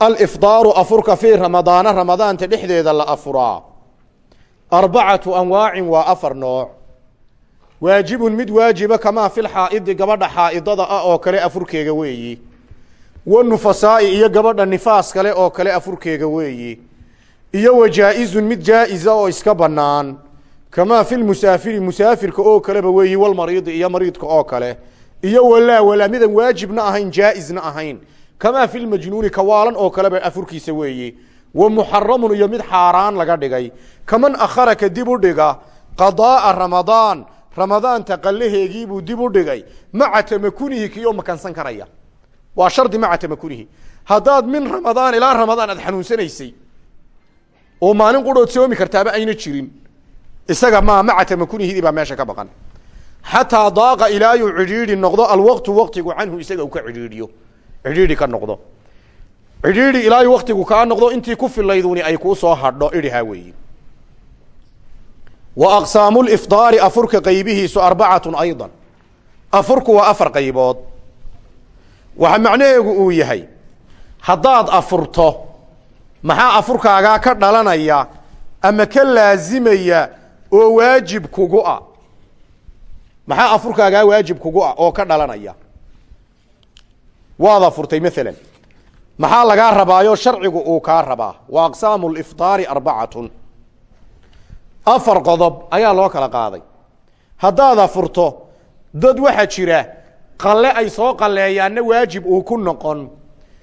alifdaaru afurka fii ramadaana ramadaanta dhexdeeda la afuraa. Arbacatu anwaacin waa afar nooc. Waajibun mid waajiba kamaa fil xaa'idi gabadha xaa'idada ah oo kale afurkeega weeyi. Wanufasaai iyo gabadha nifaas kale oo kale afurkeega weeyi. Iyo wa jaa-izun mid jaa-isa oo iska bannaan. Kamaa filmusaafiri musaafirka oo kaleba weeyi walmariidi iyo mariidka oo kale iyo walaa walaa midan waajibna ahayn jaa-isna ahayn. Kamaa filmajnuuni kawaalan oo kaleba afurkiisa weeyi wa muxaramun iyo mid xaaraan laga dhigay. Kaman akhara ka dib u dhiga qadaaa ramadaan ramadaanta qallaheegiibuu dib u dhigay. Maca tamakunihi kiyoo makansan karaya. Waa shardi maca tamakunihi. Haddaad min ramadaan ilaa ramadaan aad xanuunsanaysay oo maalin qudhood soomi kartaaba ayna jirin. Isaga ma maca tamakunihidii baa meesha ka baqan xataa daaqa ilaayuu cidhiidhi noqdo alwaqtu waqtigu canhu isaga uu ka cidhiidhiyo. Cidhiidhi ka noqdo. Cidhiidhi ilaayu waktigu kaa noqdo intii ku filayduni ay kuu soo hadho idhihaa weeyi. Wa aqsaamu lifdaari afurka qaybihiisu arbacatun aydan. Afurku waa afar qaybood. Waxa macnaheegu uu yahay haddaad afurto maxaa afurkaagaa ka dhalanaya ama ka laazimaya oo waajib kugu ah maxaa afurkaagaa waajib kugu ah oo ka dhalanaya? Waad afurtay maalan maxaa lagaa rabaayo sharcigu uu kaa rabaa? Wa aqsaamu lifdaari arbacatun. Afar qodob ayaa loo kala qaaday. Haddaad afurto dad waxaa jira qalle ay soo qalleeyaanna waajib uu ku noqon.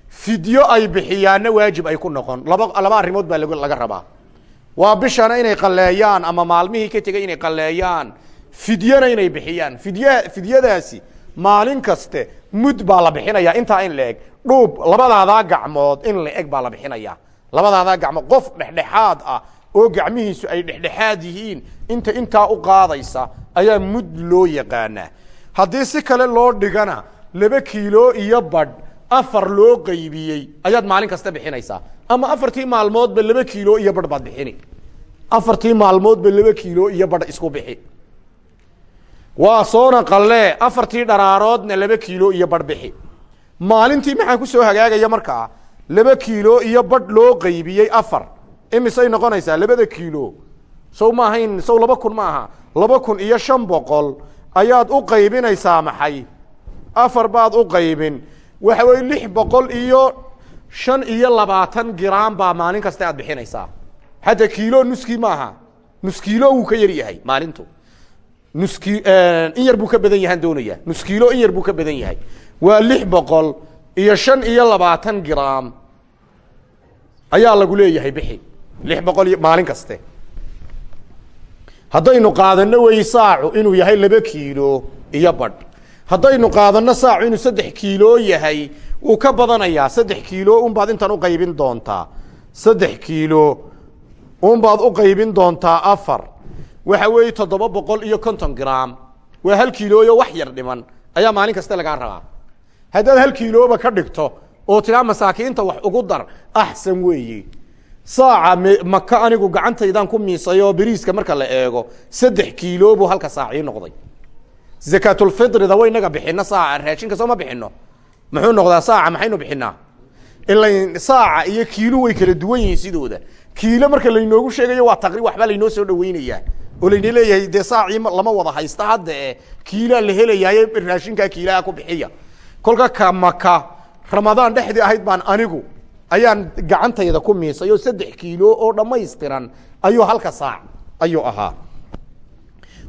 Fidyo ay bixiyaanna waajib ay ku noqon. Laba laba arrimood baa laga rabaa. Waa bishana inay qalleeyaan ama maalmihii ka tegay inay qalleeyaan fidyana inay bixiyaan. Fidya fidyadaasi maalin kaste mud baa la bixinayaa intaa in la eg dhuub labadaadaa gacmood in la baa la bixinayaa labadaadaa gacmood qof dhexdhexaad ah oo gacmihiisu ay dhexdhexaad yihiin inta intaa u qaadaysa ayaa mud loo yaqaanaa haddii si kale loo dhigana laba kiilo iyo badh afar loo qaybiyey ayaad maalin kasta bixinaysaa. Ama afartii maalmoodba laba kiilo iyo badh baad bixini. Afartii maalmoodba laba kiilo iyo badh isku bixi waa soona qallee afartii dharaaroodna laba kiilo iyo badh bixi. Maalintii maxaa ku soo hagaagaya markaa laba kiilo iyo badh loo qaybiyey afar. Imisay noqonaysaa labada kiilo. Sow ma ahayn sow laba kun ma aha. Laba kun iyo shan boqol ayaad u qaybinaysaa maxay? Afar baad u qaybin. Waxa weye lix boqol iyo shan iyo labaatan gram baa maalin kasta aad bixinaysaa. Hadda kiilo nuskii maaha nus kiilo wuu ka yar yahay maalintu nuski in yar buu ka badan yahaan doonaya. Nus kiilo in yar buu ka badan yahay. Waa lix boqol iyo shan iyo labaatan gram ayaa lagu leeyahay bixi. Lix boqol iyo maalin kaste. Haddaynu qaadano wey saacu inuu yahay laba kiilo iyo badh. Haddaynu qaadano saacu inuu saddex kiilo yahay wuu ka badanayaa. Saddex kiilo unbaad intan uqaybin doontaa. Saddex kiilo unbaad uqaybin doontaa afar waxa weeye toddoba boqol iyo konton gram. Waa hal kiilooyo wax yar dhiman. Ayaa maalin kasta lagaa rabaa. Haddaad hal kiilooba ka dhigto oo tiraa masaakiinta wax ugu dar axsan weeye saaca maka anigu gacantaydaan ku miisay oo beriiska marka la eego saddex kiilo buu halka saacii noqday. Zakaatulfitrida way naga bixino saaca raashinka soo ma bixino muxuu noqdaa saaca maxaynu bixinaa ila saaca iyo kiilo way kala duwan yihiin sidooda. Kiilo marka laynoogu sheegayo waa taqri waxbaa laynoo soo dhaweynayaa oo layna leeyahay dee saacii lama wada haysta hadda e kiilaa la helayaaye raashinkaa kiilaha ku bixiya. Kolka ka maka ramadaan dhexdii ahayd baan anigu ayaan gacantayda ku miisay oo saddex kiilo oo dhammaystiran ayuu halka saac ayuu ahaa.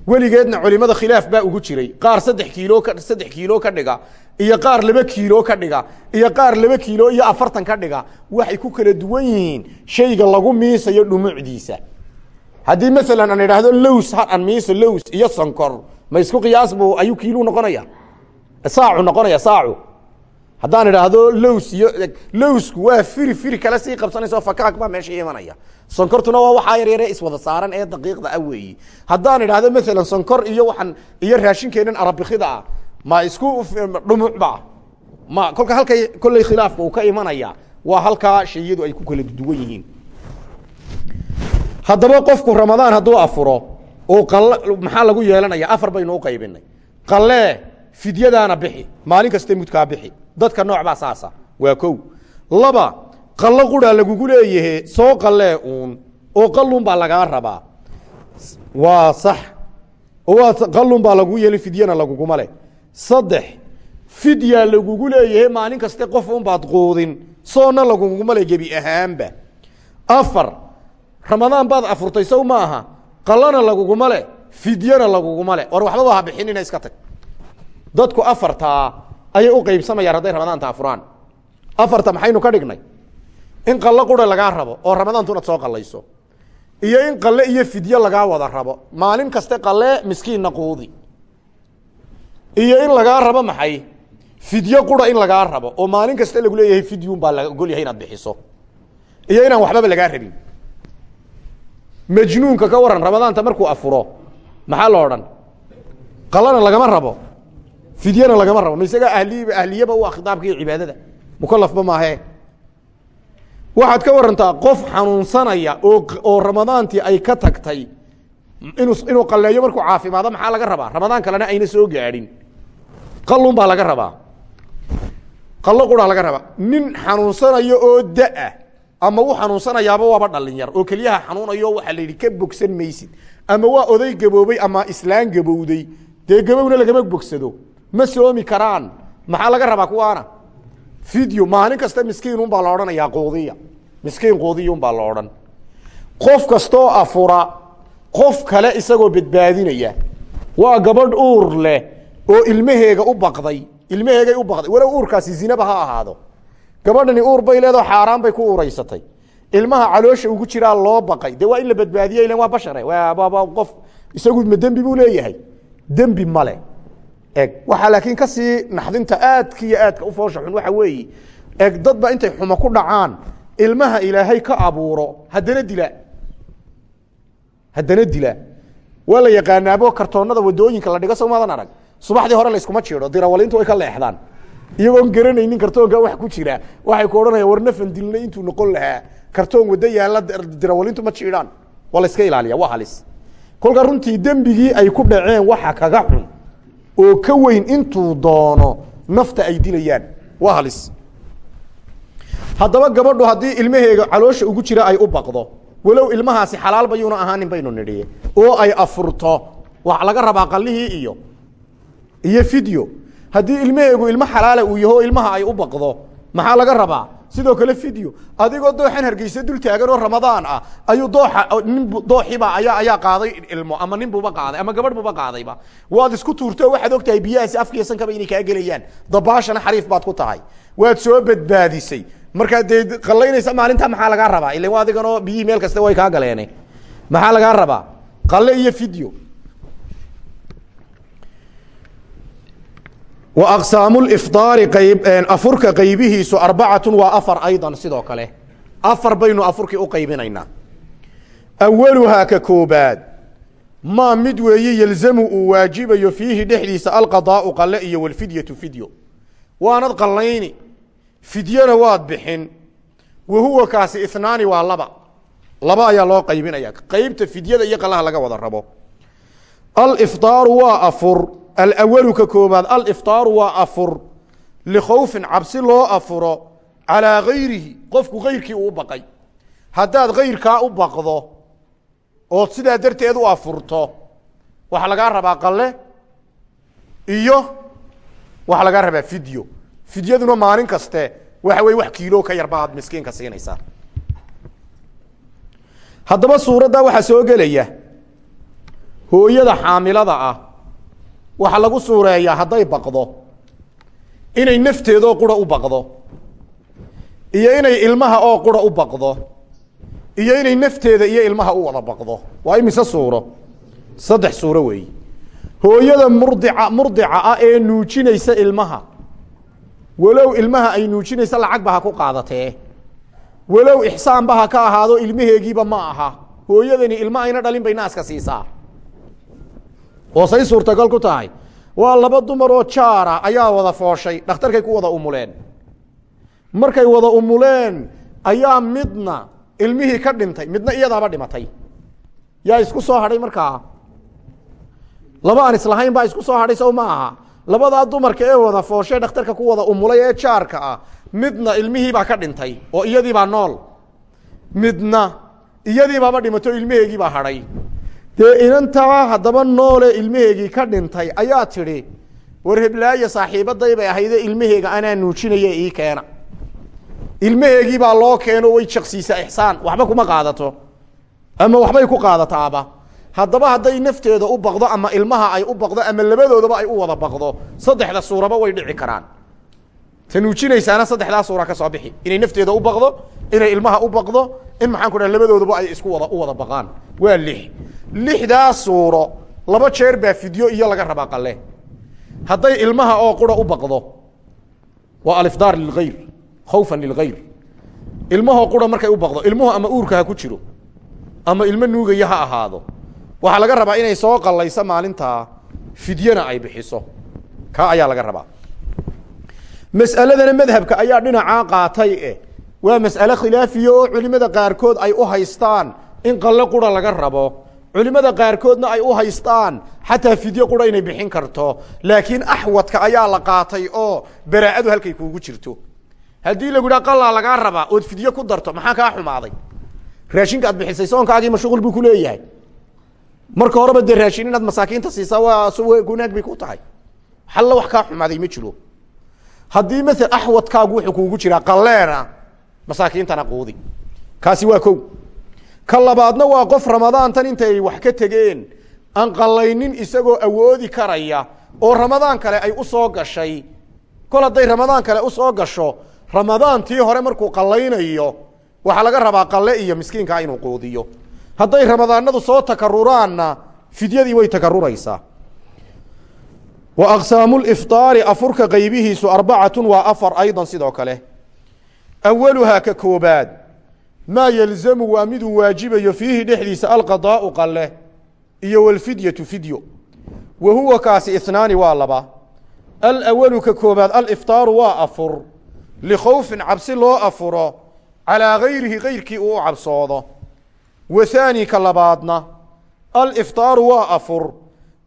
Weligeedna culimada khilaaf baa ugu jiray. Qaar saddex kiilo ka saddex kiilo ka dhiga iyo qaar laba kiilo ka dhiga iyo qaar laba kiilo iyo afartan ka dhiga. Waxay ku kala duwan yihiin shayga lagu miisayo dhumucdiisa haddii maalan aan idhaahdo lows aan miiso lows iyo sonkor ma isku qiyaas bu ayuu kiiluu noqonaya saacu noqonaya saacu. Haddaan idhaahdo lows iyo lowsku waa firi firi kale sii qabsanaysa fakaak baa meesha imanaya sonkortuna waa waxaa yar yare iswada saaran ee daqiiqda ah weeyi. Haddaan idhaahdo maalan sonkor iyo waxaan iyo raashinkeenan arabikida ah ma isku dhumucba ma kolka halkay kolley khilaafka uu ka imanaya waa halkaa shayadu ay ku kala duwan yihiin haddaba qofku ramadaan hadduu afuro oo maxaa lagu yeelanaya afar baynu uqaybinay qalee fidyadaana bixi. Maalin kaste mudkaa bixi. Dadka nooc baa saasa. Waa kow. Laba qallo quraa lagugu leeyahe soo qallee uun oo qalluun baa lagaa rabaa. Waa sax. Waa qalluun baa lagu yeelin fidyana laguguma leh. Saddex fidyaa lagugu leeyahe maalin kaste qof unbaad quudin soonna laguguma le gebi ahaanba. Afar ramadaan baad afurtay ma aha. Qallana laguguma le fidyana laguguma le war waxbaba ha bixinina iska tag. Dadku afartaa ayay u qaybsamayaan hadday ramadaanta afuraan. Afarta maxaynu ka dhignay? In qallo qura lagaa rabo oo ramadaantu inaad soo qallayso. Iyo in qalle iyo fidyo lagaa wada rabo. Maalin kaste qalle miskiinna quudi. Iyo in lagaa rabo maxay? Fidyo qura in lagaa rabo. Oo maalin kaste lagu leeyahay fidyun baa la ogol yahay inaad bixiso. Iyo inaan waxbaba lagaa rabin majnuunka ka waran ramadaanta markuu afuro maxaa lo odhan? Qalana lagama rabo fidyana lagama rabo ma isagaa ahliy ahliyaba u ah khitaabka iyo cibaadada mukalafba maahe waxaad ka warantaa qof xanuunsanaya oo oo ramadaantii ay ka tagtay inu inuu qalleeyo markuu caafimaado maxaa laga rabaa? Ramadaan kalena ayna soo gaadhin. Qalun baa laga rabaa. Qallo quraa laga rabaa. Nin xanuunsanayo oo da'a ama u xanuunsanayaaba waaba dhalin yar oo keliyaha xanuunayo waxaa la yidhi ka bogsan maysid. Ama waa oday gaboobay ama islaan gabowday. Dee gabowna lagama bogsado. Ma soomi karaan. Maxaa laga rabaa kuwaana? Video maalin kasta miskiin baa la odhanayaa quudiya miskiin quudiya unbaa la odhan. Qof kastoo afura qof kale isagoo badbaadinaya waa gabadh uur leh oo ilmaheega u baqday. Ilmaheegay u baqday. Walow uurkaasi zinaba ha ahaado gabadhani uur bay leedao xaaraan bay ku uuraysatay. Ilmaha caloosha ugu jiraa loo baqay. Dee waa in la badbaadiye waa bashare qof isagu dembi buu leeyahay. Dembi male eg waxaa laakiin ka sii naxdinta aadka iyo aadka u foosha xun waxa weeye. Eg dadba intay xumo ku dhacaan. Ilmaha ilaahay ka abuuro haddana dila. Haddana dila. Waa la yaqaanaabo kartoonada waddooyinka la dhigo sawmaadan arag. Subaxdii hore layskuma jido dirawalintu way ka leexdaan iyagoon garanaynin kartoonka wax ku jira. Waxay ku odhanayaan war nafan dilna intuu noqon lahaa. Kartoon waddo yaalla dirawalintu ma jiidhaan waa la iska ilaaliya waa halis. Kolka runtii dembigii ay ku dhaceen waxa kaga xun oo ka weyn intuu doono nafta ay dilayaan. Waa halis. Haddaba gabadhu haddii ilmaheega caloosha ugu jira ay u baqdo walow ilmahaasi xalaal bayuuna ahaanin baynu nidhiye oo ay afurto wax laga rabaa qalihii iyo iyo fideo haddii ilmaheegu ilmo xalaala uu yaho ilmaha ay u baqdo maxaa laga rabaa? Sidoo kale fideo adigoo dooxan hargeysa dul taagan oo ramadaan ah ayuu dooxa nin dooxiba ayaa ayaa qaaday ilmo ama nin buuba qaaday ama gabadh buuba qaadayba waad isku tuurto waxaad og tahay biyahaasi afkiiyo sankaba inay kaa gelayaan. Dabaashana xariif baad ku tahay. Waad soo badbaadisay. Markaad dee qallaynaysa maalinta maxaa lagaa rabaa? Ila waa adiganoo biyihii meel kaste way kaa galeene. Maxaa lagaa rabaa? Qalle iyo fideo wa aqsaamu lifdaari qayb afurka qaybihiisu arbacatun waa afar aydan sidoo kale. Afar baynu afurkii u qaybinaynaa. Awaluhaa ka koobaad maa mid weeye yelzamu uu waajibayo fiihi dhexdiisa alqadaau qalle iyo walfidyatu fidyo. Waanad qallayni fidyona waad bixin wa huwa kaasi inaani waa laba. Laba ayaa loo qaybinaya qaybta fidyada iyo qalaha laga wada rabo. Alifطaaru waa afur alwalu ka koobaad aliftaaru waa afur likhawfin cabsi loo afuro calaa gayrihi qofku kayrkii uu baqay haddaad kayrkaa u baqdo ood sidaa darteed u afurto waxaa lagaa rabaa qalle iyo waxaa lagaa rabaa fidyo fidyaduna maalin kaste waxa weye wax kiilo ka yarba aad miskiinka siinaysaa haddaba suuraddaa waxaa soo gelaya hooyada xaamilada ah waxaa lagu suureeyaa hadday baqdo inay nafteedoo qura u baqdo iyo inay ilmaha oo qura u baqdo iyo inay nafteeda iyo ilmaha u wada baqdo. Waa imise suuro? Saddex suuro weeyi hooyada murdica murdica ah ee nuujinaysa ilmaha. Walow ilmaha ay nuujinaysa lacagba ha ku qaadatee. Walow ixsaanba ha ka ahaado ilmaheegiiba ma aha. Hooyadani ilma ayna dhalin bay naaska siisaa oo say suurtagal ku tahay. Waa laba dumar oo jaara ayaa wada fooshay dhakhtarkay ku wada umuleen. Markay wada umuleen ayaa midna ilmihii ka dhintay midna iyadaaba dhimatay. Yaa isku soo hadhay markaa? Laba aan islahayn baa isku soo hadhay sow ma aha. Labadaa dumarka ee wada fooshe dhakhtarka ku wada umulay ee jaarka ah midna ilmihiibaa ka dhintay oo iyadiibaa nool. Midna iyadiibaaba dhimato ilmaheegiibaa hadhay dee inantaa haddaba noole ilmaheegii ka dhintay ayaa tidhi war heblaayo saaxiibaday bay ahayde ilmaheega anaa nuujinaya ii keena. Ilmaheegii baa loo keeno way jaqsiisa ixsaan waxba kuma qaadato. Ama waxbay ku qaadataaba. Haddaba hadday nafteeda u baqdo ama ilmaha ay u baqdo ama labadoodaba ay u wada baqdo saddexda suuraba way dhici karaan. Ta nuujinaysaana saddexdaa suura ka soo bixi. Inay nafteeda u baqdo inay ilmaha u baqdo in maxaan ku dhaha labadoodaba ay isku wada u wada baqaan. Waa lix lixdaa suuro laba jeer baa fidyo iyo laga rabaa qale hadday ilmaha oo qura u baqdo waa alifdaar lilgayr khawfan lilgayr ilmahoo qura markay u baqdo ilmuhu ama uurka ha ku jiro ama ilmo nuugaya ha ahaado. Waxaa laga rabaa inay soo qallayso maalintaa fidyana ay bixiso. Kaa ayaa laga rabaa. Mas'aladana madhabka ayaa dhinacaa qaatay eh waa mas'ale khilaafiya oo culimada qaarkood ay u haystaan in qalle qura laga rabo culimada qaarkoodna ay u haystaan xataa fidyo qura inay bixin karto. Laakiin axwadka ayaa la qaatay oo baraa'adu halkay kuugu jirto. Haddii lagu yidhaha qalaa lagaa rabaa ood fidyo ku darto maxaa kaa xumaaday? Raashinka ad bixisay soonkaagii mashquul buu ku leeyahay. Marka horeba dee raashin inaad masaakiinta siisaa waa gunaag bay ku tahay. Halla wax kaa xumaaday ma jiro. Haddii maala axwadkaagu wuxuu kuugu jiraa qalleena masaakiintana quudi. Kaasi waa kow ka labaadna waa qof ramadaantan intay wax ka tegeen aan qallaynin isagoo awoodi karaya oo ramadaan kale ay u soo gashay. Kol hadday ramadaan kale u soo gasho ramadaantii hore markuu qallaynayo waxaa laga rabaa qalle iyo miskiinkaa inuu quudiyo. Hadday ramadaanadu soo takaruraanna fidyadii way takaruraysaa. Wa aqsaamu lifطaari afurka qaybihiisu arbacatun waa afar aydan sidoo kale. Awaluhaa ka koobaad maa yelzamu waa miduu waajibayo fiihi dhexdiisa alqadaau qalle iyo walfidyatu fidyo wa huwa kaasi ihnaani waa laba alawalu ka koobaad aliftaaru waa afur likhowfin cabsi loo afuro calaa gayrihi gayrkii uu u cabsoodo wa haani ka labaadna aliftaaru waa afur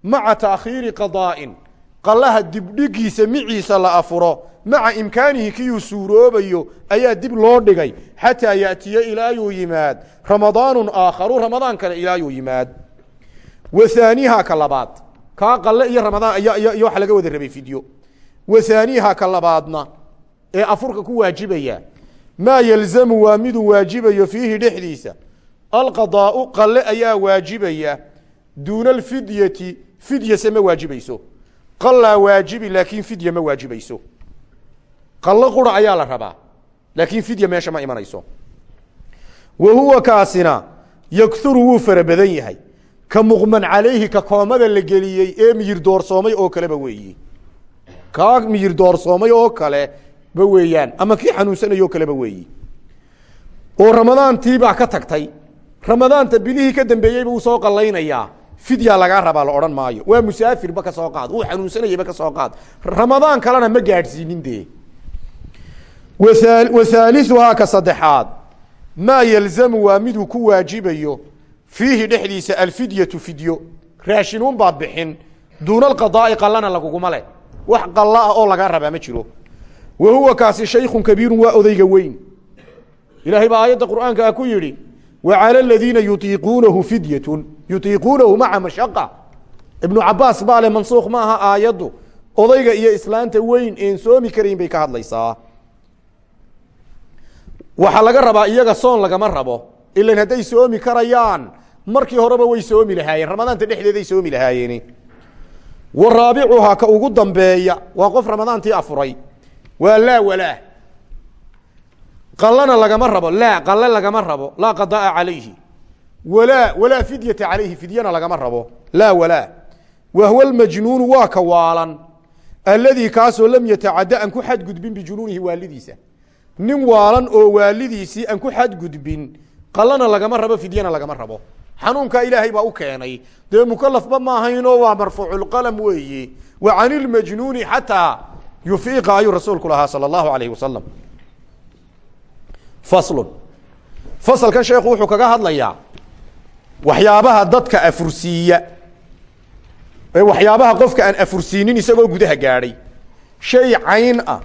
maca taakhiiri qadaa'in qallaha dibdhigiisa miciisa la afuro maca imkaanihi kiyuu suuroobayo ayaa dib loo dhigay xataa yaatiya ilaayuu yimaad. Ramadaanun aakharu ramadaan kale ilaayuu yimaad. Wa haaniha ka labaad kaa qalle iyo ramadaan iyo waxa laga wada rabay fidyo. Wa haaniha ka labaadna ee afurka ku waajibaya maa yelzamu waa miduu waajibayo fiihi dhexdiisa. Alqadaau qalle ayaa waajibaya duuna alfidyati fidyase ma waajibayso qalaa waajibi laakiin fidya ma waajibayso qallo qura ayaa la rabaa laakiin fidya meesha ma imanayso. Wa huwa kaasina yakuru wuu fara badan yahay. Ka muqman calayhi ka koomada la geliyey ee miyir doorsoomay oo kaleba weeyi. Kaa miyir doorsoomay oo kale ba weeyaan ama kii xanuunsanay oo kaleba weeyi. Oo ramadaantiibaa ka tagtay. Ramadaanta bilihii ka dambeeyeyba uu soo qallaynayaa fidya lagaa rabaa la odhan maayo. Waa musaafirba ka soo qaad. Uu xanuunsanayaba ka soo qaad. Ramadaan kalena ma gaadhsiinin dee. Wa haaliuhaa ka saddexaad. Maa yelzamu waa miduu ku waajibayo. Fiihi dhexdiisa alfidyatu fidyo. Raashinuun baad bixin. Duuna alqadaai qallana laguguma leh. Wax qalla ah oo lagaa rabaa ma jiro. Wa huwa kaasi shaykun kabiirun waa odayga weyn. Ilaahay baa aayadda qur'aanka ah ku yidhi cala aladiina yutiiquunahu fidyatun yutiiquunahu maca mashaqa ibnu cabaas baa le mansuukh ma aha aayaddu odayga iyo islaanta weyn een soomi karayn bay ka hadlaysaa waxaa laga rabaa iyaga soon lagama rabo ilan hadday soomi karayaan markii horeba way soomi lahaayeen ramadaanta dhexdeeday soomi lahaayeeni wa raabicuhaa ka ugu dambeeya waa qof ramadaantii qallana lagama rabo. Laa qalle lagama rabo. Laa qadaa calayhi walaa walaa fidyata calayhi fidyana lagama rabo. Laa walaa wa huwa almajnuunu waa ka waalan. Alladii kaasoo lam yatacadda aan ku xadgudbin bijunuunihi waalidiisa. Nin waalan oo waalidiisii aan ku xadgudbin. Qallana lagama rabo fidyana lagama rabo. Xanuunkaa ilaahay baa u keenay. Dee mukalafba ma ahaynoo waa marfuuculqalam weeye. Wa can ilmajnuuni xataa yufiiqa ayuu rasuulku lahaa sala allahu alayhi faslun. Fasalkan sheekhu wuxuu kaga hadlayaa waxyaabaha dadka afursiiya ee waxyaabaha qofka aan afursiinin isagoo gudaha gaadhay. Shay cayn ah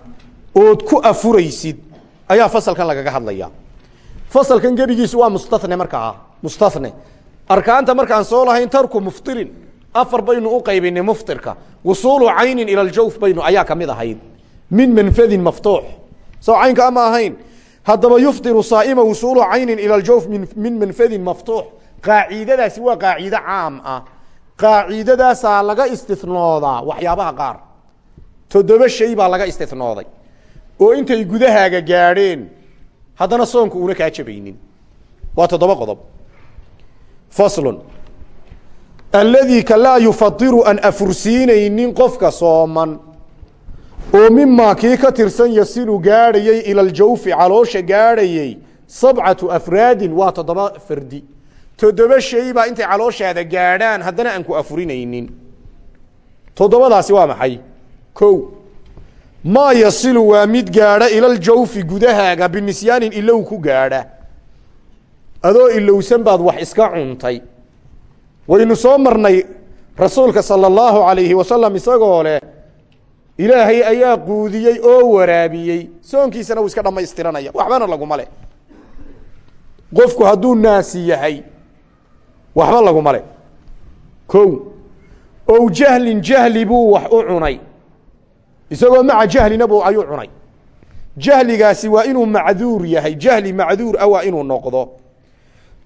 ood ku afuraysid ayaa fasalkan lagaga hadlaya fasalkan gebigiisu waa mustane markaa mustane arkaanta markaan soo lahayn tarku muftirin afar baynu u qaybinay muftirka wusuulu caynin ila ljawf baynu ayaa ka mid ahayd. Min manfadin maftuux. Soo caynka ama ahayn haddaba yuftiru saaima wusuulu caynin ila ljawf min manfadin maftuux. Qaaciidadaasi waa qaaciide caam ah. Qaaciidadaasaa laga istinoodaa waxyaabaha qaar. Toddoba shay baa laga istinooday oo intay gudahaaga gaadheen haddana soonku una kaa jabaynin. Waa toddoba qodob. Faslun. Alladii ka laa yufadiru an afursiinaynin qofka sooman oo mimaa kii ka tirsan yasilu gaadhayey ila aljawfi caloosha gaadhayey sabcatu afraadin waa toddoba fardi. Toddoba shay baa intay calooshaada gaadhaan haddana aan ku afurinaynin. Toddobadaasi waa maxay? Ko maa yasilu waa mid gaadha ilaljawfi gudahaaga binisyaanin ilow ku gaadha. Adoo ilowsan baad wax iska cuntay. Waynu soo marnay rasuulka sala allahu alayhi wasalam isagoo leh ilaahay ayaa quudiyey oo waraabiyey. Soonkiisana wuu iska dhamaystiranaya waxbana laguma le qofku hadduu naasi yahay waxba laguma le ko ow jahlin jahli buu wax u cunay. Isagoo maca jahlina bu ayuu cunay. Jahligaasi waa inuu macduur yahay. Jahli macduur ah waa inuu noqdo.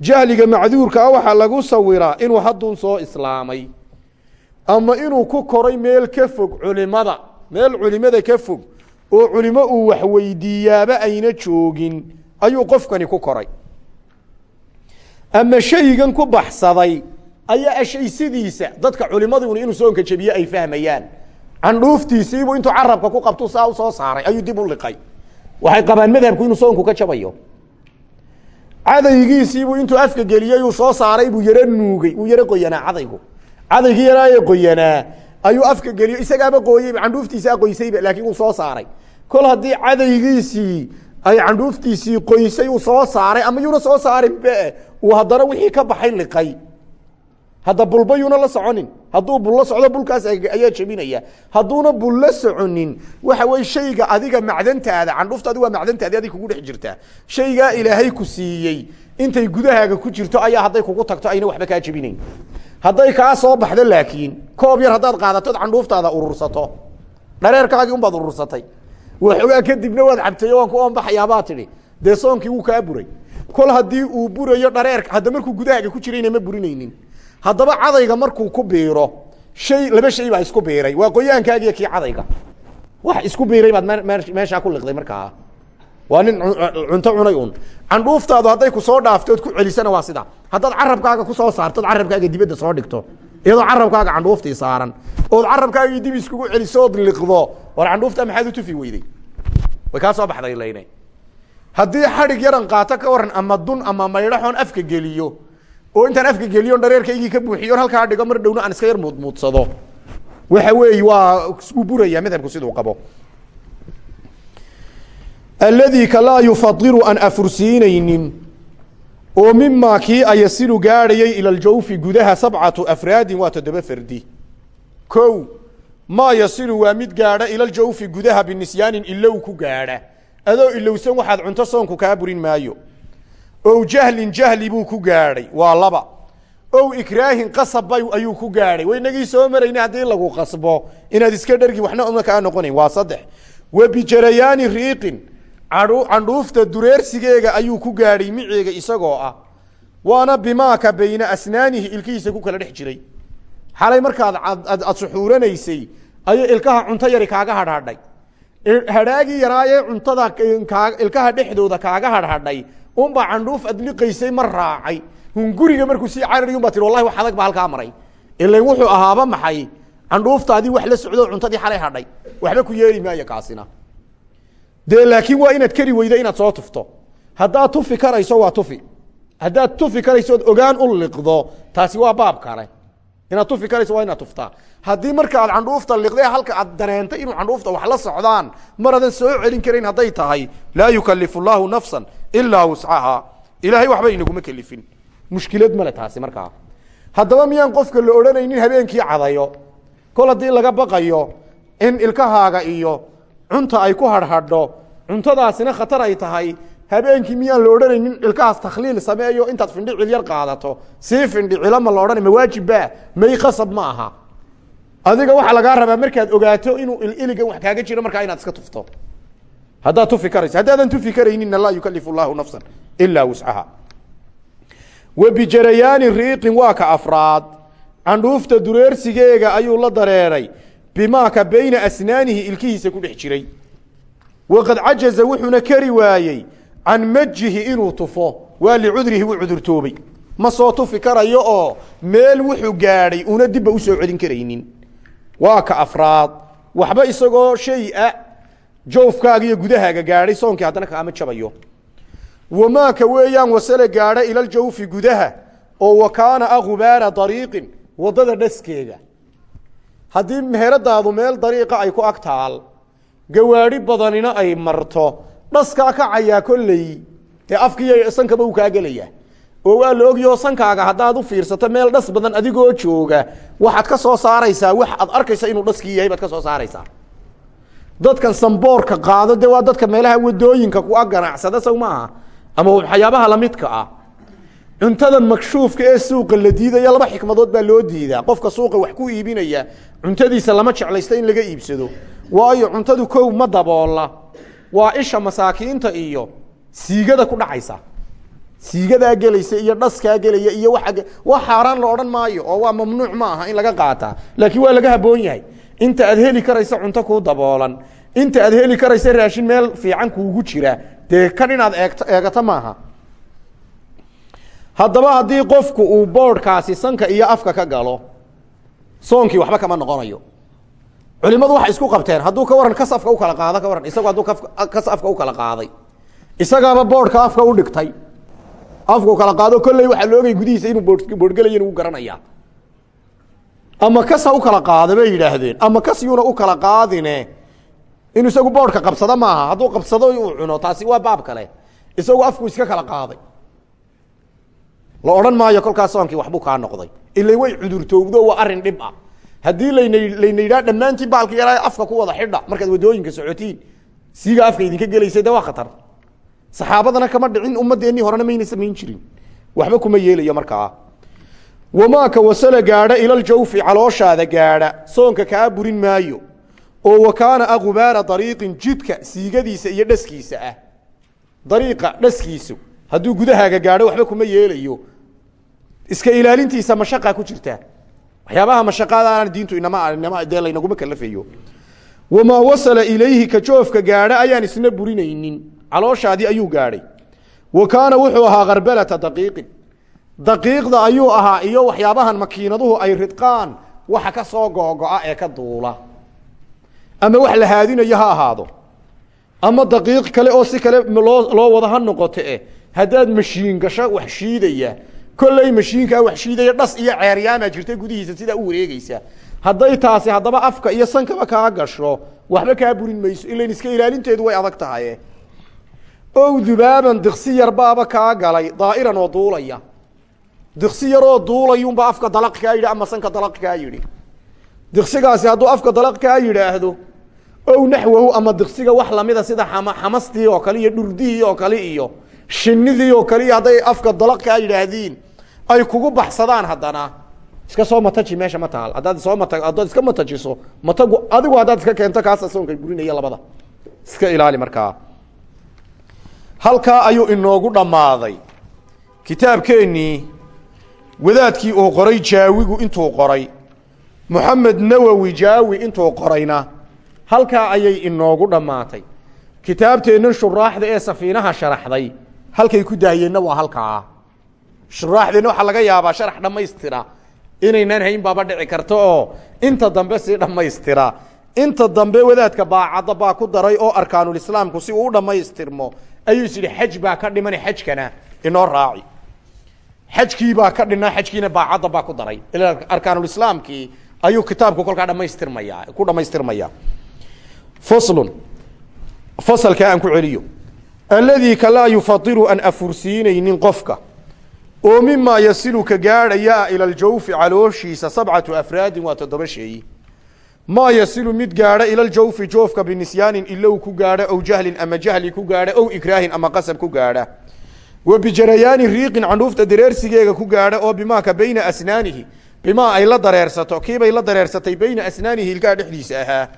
Jahliga macduurka ah waxaa lagu sawiraa inuu hadduun soo islaamay. Ama inuu ku koray meel ka fog culimada meel culimada ka fog oo culimo uu wax weydiiyaaba ayna joogin ayuu qofkani ku koray. Ama shaygan ku baxsaday ayaa ashay sidiisa dadka culimaduna inuu soonka jebiye ay fahmayaan. Candhuuftiisiibuu intuu carabka ku qabtu saa u soo saaray ayuu dib u liqay. Waxay qabaan madhabku inuu soonku ka jabayo. Cadaygiisiibuu intuu afka geliyey uu soo saaray buu yaro nuugey uu yaro qoyanaa cadaygu. Cadaygii yaraaye qoyanaa ayuu afka geliyo isagaaba qooyeyba candhuuftiisaa qoysayba laakiin uu soo saaray. Kol haddii cadaygiisii ay candhuuftiisii qoysay uu soo saaray ama yuuna soo saarin be uu haddana wixii ka baxay liqay. Hadda bulba la soconin. Hadduu bul socdo bulkaas ayaa jebinaya. Hadduuna bul soconin waxa weye shayga adiga macdantaada candhuuftaadi waa macdantaadi adig kugu dhex jirtaa. Shaygaa ilaahay ku siiyey intay gudahaaga ku jirto ayaa hadday kugu tagto ayna waxba kaa jebinayn hadday kaa soo baxdo laakiin koob yar haddaad qaadatood candhuuftaada urursato. Dhareerkaagii unbaad urursatay. Waxoogaa kadibna waad cabtay waan ku oonbaxayaabaa tidhi. Dee soonkii wuu kaa buray. Kol haddii uu burayo dhareerka hadda markuu gudahaaga ku jirayna ma burinaynin. Haddaba cadayga markuu ku biiro shay laba shay baa isku biiray. Waa qoyaankaagiiyo kii cadayga. Wax isku biiray baad meeshaa ku liqday markaa waa nin cunto cunay un candhuuftaadu hadday ku soo dhaaftood ku celisana waa sidaa haddaad carabkaaga ku soo saartood carabkaaga dibadda soo dhigto. Iyadoo carabkaaga candhuuftii saaran. Ood carabkaagii dib iskugu celisood liqdo war candhuuftaa maxaad u tufi weyday? Way kaa soo baxday layne. Haddii xadhig yaran qaato ka waran ama dun ama maydhaxoon afka geliyo oo intaan afka geliyo dhareerkaygii ka buuxiyo halkaa dhigo mar dhowna aan iska yar muudmuudsado waxa weeye waa isku buraya madhabku siduu qabo alladii ka laa yufadiru aan afursiinaynin oo mimaa kii ayasilu gaadhayay ila ljawfi gudaha sabcatu afraadin waa toddoba fardi. Ko maa yasilu waa mid gaadha ila ljawfi gudaha binisyaanin ilow ku gaadha. Adoo ilowsan waxaad cunto soonku kaa burin maayo. Ow jahlin jahli buu ku gaadhay waa laba. Ow ikraahin qasab ayuu ku gaadhay. Waynagii soo marayna haddii lagu qasbo. Inaad iska dhergi waxna una kaa noqonayn waa saddex. Wa bijarayaani riiqin candhuufta dureersigeega ayuu ku gaadhay miceega isagoo ah. Waana bimaaka bayna asnaanihi ilkihiisa ku kala dhex jiray. Xalay markaad aad suxuuranaysay ayay ilkaha cunto yari kaaga hadhadhay. Hadhaagii yaraayee cuntada ilkaha dhexdooda kaaga hadhadhay unbaa candhuuf adliqaysay ma raacay. Hunguriga markuu sii carari un baa tii wallahi wax adag baa halkaa maray. Ilan wuxuu ahaaba maxay? Candhuuftaadii wax la socdo cuntadii xalay hadhay. Waxba ku yeeli maayo kaasina dee laakiin waa inaad keri weyda inaad soo tufto. Haddaad tufi karayso waa tufi. Haddaad tufi karayso ood ogaan u liqdo taasi waa baab kale. Inaad tufi karayso waa inaad tuftaa. Haddii marka aad candhuufta liqday halka aad dareentay inuu candhuufta wax la socdaan mar adan soo celin karayn hadday tahay laa yukalifu llaahu nafsan ilaa wuscahaa ilaahay waxba inaguma kelifin mushkilad male taasi markaa haddaba miyaan qofka la odhanaynin habeenkii cadayo? Kol haddii laga baqayo in ilkahaaga iyo cunta ay ku hadhadho cuntadaasina khatar ay tahay. Habeenkii miyaan la odhanaynin ilkahaas takhliil sameeyo intaad findhicil yar qaadato. Sii findhicilo ma la odhanay ma waajibba may qasab ma aha. Adiga waxaa lagaa rabaa markaad ogaato inuu iligan wax kaaga jiro markaa inaad iska tufto. Haddaad tufi karayso haddaadan tufi karayninna laa yukalifu llahu nafsan ilaa wuscaha wa bijarayaani riiqin waa ka afraad. Candhuufta dureersigeega ayuu la dareeray bimaaka bayna asnaanihi ilkihiisa ku dhex jiray. Waqad cajaza wuxuuna kari waayey can majihi inuu tufo waa licudrihi wuu cudurtoobay. Ma soo tufi karayo oo meel wuxuu gaadhay una dibba u soo celin karaynin. Waa ka afraad. Waxba isagoo shay a joofkaaga iyo gudahaaga gaadhay soonkii haddana kaama jabayo. Wamaaka weeyaan wasale gaadha ilaljawfi gudaha oo wa kaana agubaara dariiqin waddada dhaskeega haddii meheradaadu meel dariiqa ay ku ag taal badanina ay marto dhaskaa kacayaa kolley dee afkiiyo sankaba uu kaa gelaya. Oo waa la ogyaho sankaaga haddaad u fiirsato meel dhas badan adigoo jooga waxaad ka soo saaraysaa wax aad arkaysa inuu dhaskii yahay baad ka soo saaraysaa. Dadkan samboorka qaado dee waa dadka meelaha waddooyinka ku ag ganacsada sow maaha? Ama waxyaabaha lamidka ah cuntada makshuufka ee suuqa la diidaya laba xikmadood baa loo diidaa. Qofka suuqa wax ku iibinaya cuntadiisa lama jeclaysto in laga iibsado. Waayo cuntadu kow ma daboola waa isha masaakiinta iyo siigada ku dhacaysa. Siigadaa gelaysa iyo dhaskaa gelaya iyo waa wax xaaraan la odhan maayo oo waa mamnuuc ma aha in laga qaataa laakiin waa laga haboon yahay. Inta aad heli karaysa cunto kuu daboolan. Inta aad heli karaysa raashin meel fiican kuugu jira. Dee kan inaad eegato maaha haddaba haddii qofku uu boodhkaasi sanka iyo afka ka galo soonkii waxba kama noqonayo. Culimadu waxay isku qabteen hadduu ka waran kas afka u kala qaado ka waran isagu hadduu kas afka u kala qaaday. Isagaaba boodhka afka u dhigtay. Afku kala qaado kolley waxaa loogay gudihiisa inuu boodhgelayan uu garanaya ama kas ha u kala qaada bay yidhaahdeen. Ama kas yuuna u kala qaadine inuu isagu boodhka qabsado maaha. Hadduu qabsado uu cuno taasi waa baab kale. Isagu afku iska kala qaaday la odhan maayo kolkaas soonkii waxbuu kaa noqday. Ila way cudurtoogdo waa arrin dhib ah. Haddii layna yidhaha dhammaantiin baalka yaraa afka ku wada xidha markaad waddooyinka socotiin siiga afka idinka gelaysa de waa khatar. Saxaabadana kama dhicin ummadeennii horena mayna samayn jirin. Waxba kuma yeelayo markaa. Wamaaka wasala gaadha ilaljawfi calooshaada gaadha. Soonka kaa burin maayo. Oo wa kaana dariiqin jidka siigadiisa iyo dhaskiisa ah. Dariiqa dhaskiisu hadduu gudahaaga gaadho waxba kuma yeelayo. Iska ilaalintiisa mashaqa ku jirta. Waxyaabaha mashaqaadaana diintu inama inama dee laynaguma kalafeeyo wamaa wasala ilayhi ka joofka gaadha ayaan isna burinaynin. Calooshaadii ayuu gaadhay. Wa kaana wuxuu ahaa karbalata daqiiqin. Daqiiqda ayuu ahaa iyo waxyaabahan makiinaduhu ay ridqaan waxa ka soo googo-a ee ka duula. Ama wax la haadinayo ha ahaado. Ama daqiiq kale oo si kale loo wada ha noqoto eh haddaad mashiin gasho wax shiidaya. Kolley mashiinkaa wax shiidaya dhas iyo ceeryaamaa jirta gudihiisa sidaa u wareegeysa hadday taasi haddaba afka iyo sankaba kaa gasho waxba kaa burin mayso ilain iska ilaalinteedu way adag tahaye. Ow dubaaban diksi yarbaaba kaa galay daa'iran oo duulaya. Diksi yaroo duulayunba afka dalaq kaa yidhi ama sanka dalaq kaa yidhi. Diksigaasi hadduu afka dalaq kaa yidhaahdo ow naxwahu ama diksiga wax lamida sida ama xamastii oo kale iyo dhurdihii oo kale iyo shinidii oo kale iyo hadday afka dalaq kaa yidhaahdiin ay kugu baxsadaan haddana. Iska soo mataji meesha ma taal. Haddaad soo mata haddaad iska matajiso matagu adigu haddaad iska keento kaasa soonka burinaya labada. Iska ilaali markaa. Halkaa ayuu inoogu dhammaaday. Kitaabkeennii wadaadkii uu qoray jaawigu intuu qoray. Moxamed nawowi jaawi intuu qorayna. Halkaa ayay inoogu dhammaatay. Kitaabteennan shuraaxda ee safiinaha sharaxday halkay ku daayeenna waa halkaa. Shuraaxdeenna waxaa laga yaabaa sharax dhammaystira. Inaynaan hayn baaba dhici karto oo inta dambe sii dhammaystira. Inta dambe wadaadka baacadda baa ku daray oo arkaanulislaamku si uu u dhammaystirmo. Ayuu is yidhi xaj baa ka dhiman xajkana inoo raaci. Xajkiibaa ka dhinaa xajkiina baacadda baa ku daray. Ila arkaanulislaamkii ayuu kitaabku kolkaa dhamaystirmaya ku dhamaystirmaya faslun fasalkaa aan ku celiyo alladii ka laa yufadiru an afursiinaynin qofka oo mimaa yasilu ka gaadhaya ila aljawfi calooshiisa sabcatu afraadin waa toddoba sheeyi maa yasilu mid gaadha ilaljawfi joofka binisyaanin ilow ku gaadha ow jahlin ama jahli ku gaadha ow ikraahin ama qasab ku gaadha. Wa bijarayaani riiqin candhuufta dareersigeega ku gaadha oo bimaaka bayna asnaanihi bimaa ay la dareersato kiibay la dareersatay bayna asnaanihi ilkaha dhexdiisa ahaa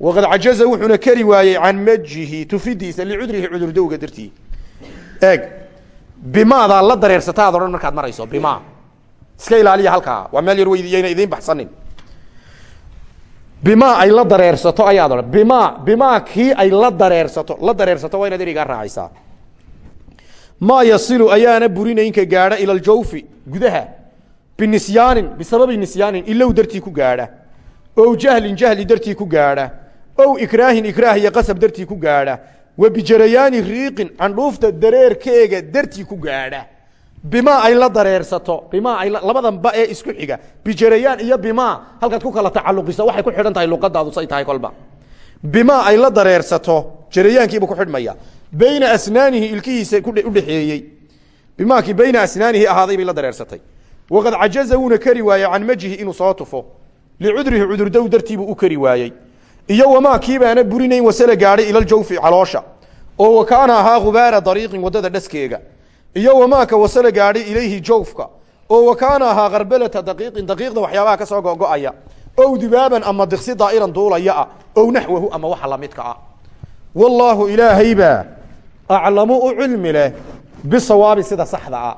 waqad cajaza wuxuuna kari waayey can majihi tufidiisa licudrihi cudurdowga dartii eeg bimaadaa la dareersata ad odhan markaad marayso bima iska ilaaliya halkaa waa meel yar weydyayna idiin baxsanin bima ay la dareersato ayaad odhan bima bima kii ay la dareersato la dareersato waa inaad erigaa raacaysaa maa yasilu ayaana burinaynka gaadha ila aljawfi gudaha binisyaanin bisababi nisyaanin ilow dartii ku gaadha ow jahlin jahli dartii ku gaadha ow ikraahin ikraah iyo qasab dartii ku gaadha. Wa bijarayaani riiqin candhuufta dareerkeega dartii ku gaadha. Bimaa ay la dareersato bimaa ay labadan ba ee isku xiga. Bijarayaan iyo bimaa halkaad ku kala tacaluqiso waxay ku xidhan tahay luqadaadu say tahay kolba. Bimaa ay la dareersato jarayaankiibu ku xidhmaya. Bayna asnaanihi ilkihiisa udhexeeyey bimaakii bayna asnaanihi ahaaday bay la dareersatay. Waqad cajaza wuuna kari waayey can majihi inuu soo tufo. Licudrihi cudurdow dartiibuu u iyo wamaa kiibaana burinayn wasala gaadhay ilaljawfi caloosha. Oo wakaana ahaa gubaara dariiqin waddada dhaskeega. Iyo wamaaka wasala gaadhay ilayhi jawfka. Oo wakaana ahaa karbalata daqiiqin daqiiqda waxyaabaha ka soo gogo'aya. Ow dibaaban ama diksi daa'iran duulaya ah. Ow naxwahu ama waxa lamidka ah. Wallaahu ilaahaybaa aclamu u cilmi leh bisawaabi sida saxda ah.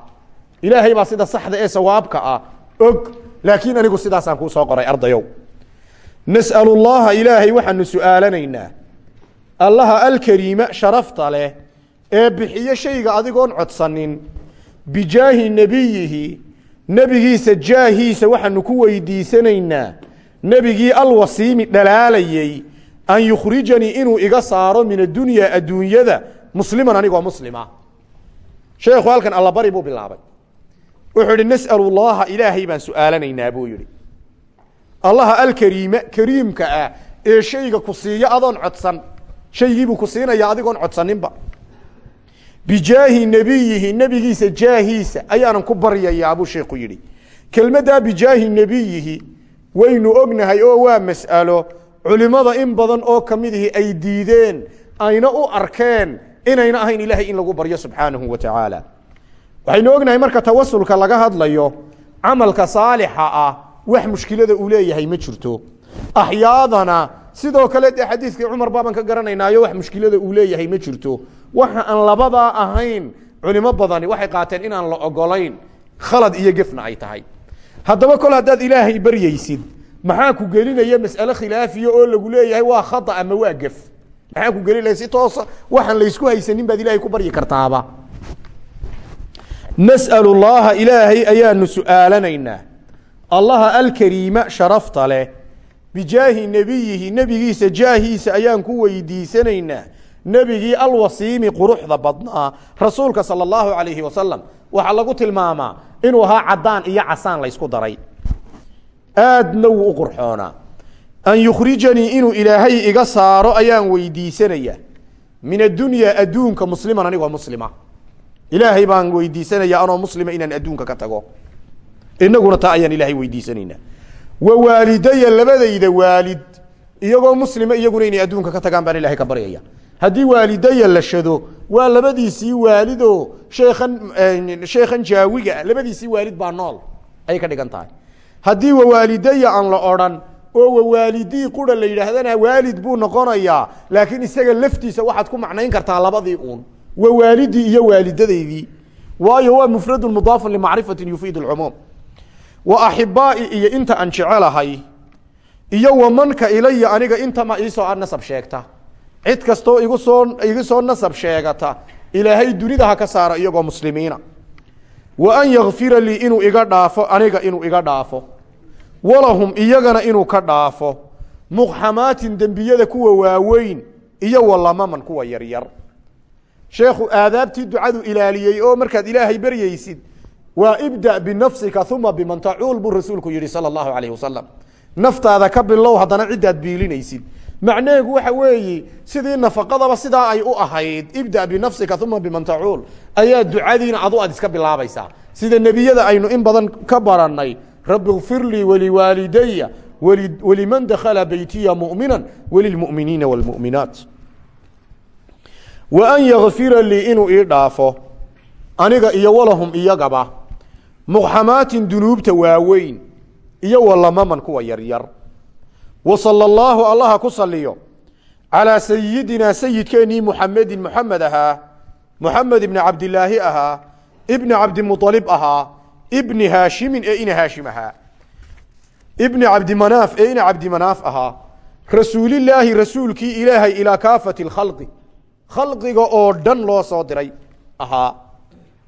Ilaahay baa sida saxda ee sawaabka ah. Og laakiin anigu sidaasaan kuu soo qoray ardayow nas'alu llaha ilaahay waxaanu su'aalanaynaa. Allaha alkariima sharafta leh ee bixiyo shayga adigoon codsanin. Bijaahi nebiyihi nebigiisa jaahiisa waxaanu ku weydiisanaynaa. Nebigii alwasiimi dhalaalayey an yukhrijanii inuu iga saaro min adunyaa adduunyada. Musliman anigoo muslima. Sheekhu halkan allabari buu bilaabay. Wuxuu ihi nas'alu llaha ilaahay baan su'aalanaynaa buu yihi allaha alkariime kariimka ah ee shayga ku siiya adoon codsan. Shaygiibuu ku siinaya adigoon codsaninba. Bijaahi nebiyihi nebigiisa jaahiisa ayaanan ku baryayaa buu sheeku yidhi. Kelmaddaa bijaahi nebiyihi waynu ognahay oo waa mas'alo culimada in badan oo kamidihi ay diideen ayna u arkeen inayna ahayn ilaahay in lagu baryo subxaanahu wa tacaala. Waxaynu ognahay marka tawasulka laga hadlayo camalka saalixa ah wax mushkilada uu leeyahay ma jirto. Axyaadana sidoo kale dee xadiidkii cumar baabaan ka garanaynaayo wax mushkilada uu leeyahay ma jirto. Waxa aan labadaa ahayn culimo badani waxay qaateen inaan la ogolayn khalad iyo gefna ay tahay. Haddaba kol haddaad ilaahay baryaysid maxaa ku gelinaya mas'ale khilaafiya oo lagu leeyahay waa khata ama waa gef maxaa ku gelinaya si toosa waxaan laysku haysanin baad ilahay ku baryi kartaaba. Nas'alu llaaha ilaahay ayaanu su'aalanaynaa allaha alkariima sharafta leh. Bijaahi nebiyihi nebigiisa jaahiisa ayaan ku weydiisanaynaa. Nebigii alwasiimi quruxda badnaa. Rasuulka sala allahu calayhi wasalam waxaa lagu tilmaamaa inuu ahaa caddaan iyo casaan laysku daray. Aadna wuu u qurxoonaa. An yukhrijanii inuu ilaahay iga saaro ayaan weydiisanayaa. Min addunyaa adduunka musliman anigoo muslima. Ilaahay baan weydiisanayaa anoo muslima inaan adduunka ka tago inaguna taa ayaan ilaahay weydiisanaynaa. Wa waalidaya labadayda waalid iyagoo muslima iyaguna inay adduunka ka tagaan baan ilahay ka baryaya. Haddii waalidaya la shado waa labadiisii waalidoo sheekan sheekhan jaawiga labadiisii waalid baa nool ayay ka dhigan tahay. Haddii wawaalidaya aan la odhan oo wawaalidii qura la yidhaahdana waalid buu noqonayaa laakiin isaga laftiisa waxaad ku macnayn kartaa labadii uun wawaalidii iyo waalidadaydii. Waayo waa mufradun mudaafun limacrifatin yufiid lcumuum wa axibaa'i iyo inta aan jecelahay iyo wamanka ilaya aniga intama iisoo nasab sheegta. Cid kastoo igu soo igu soo nasab sheegata ilaahay dunida ha ka saaro iyagoo muslimiina. Wa an yakfira lii inuu iga dhaafo aniga inuu iga dhaafo. Walahum iyagana inuu ka dhaafo. Muqxamaatin dembiyada kuwa waaweyn iyo walamaman kuwa yaryar. Sheekhu aadaabtii ducadu ilaaliyey oo markaad ilaahay beryeysid waa ibda binafsika uma biman tacuul buu rasuulku yihi sala allahu alayh wasalam naftaada ka bilow haddana ciddaad biilinaysid. Macnaheegu waxa weeye sidii nafaqadaba sidaa ay u ahayd ibda binafsika uma biman tacuul ayaa ducadiina adu aad iska bilaabaysaa. Sida nebiyada aynu in badan ka barannay rabbi kfir lii waliwaalidaya waliman dakhala beytiya mu'mina walilmu'miniina wاlmu'minaat wa an yakfira lii inuu ii dhaafo aniga iyo walahum muqxamaatin dunuubta waaweyn iyo walamaman kuwa yaryar. Wa sala allaahu allaha ku saliyo calaa sayidinaa sayidkeennii muxamedin muxamed ahaa muxamed ibni cabdilaahi ahaa ibni cabdimualib ahaa ibni haashimin ee ina haashim ahaa ibni cabdimanaaf ee ina cabdimanaaf ahaa rasuulilaahi rasuulkii ilaahay ilaa kaafati khalqi khalqiga oo dhan loo soo diray ahaa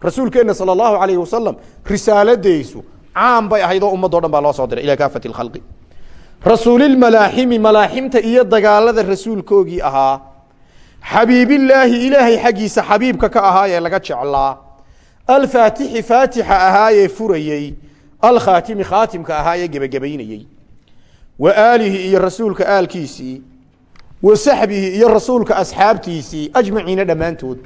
rasuulkeenna sal allahu alayh wasalam risaaladeysu caam bay ahayd oo ummaddo dhan baa loo soo diray ilaa kaafati khalqi. Rasuulilmalaaximi malaaximta iyo dagaalada rasuulkoogii ahaa xabiibillaahi ilaahay xaggiisa xabiibka ka ahaayee laga jeclaa. Alfaatixi faatixa ahaayee furayey alkhaatimi khaatimka ahaayee gebagabaynayey wa aalihi iyo rasuulka aalkiisii wa saxbihi iyo rasuulka asxaabtiisii ajmaciina dhammaantood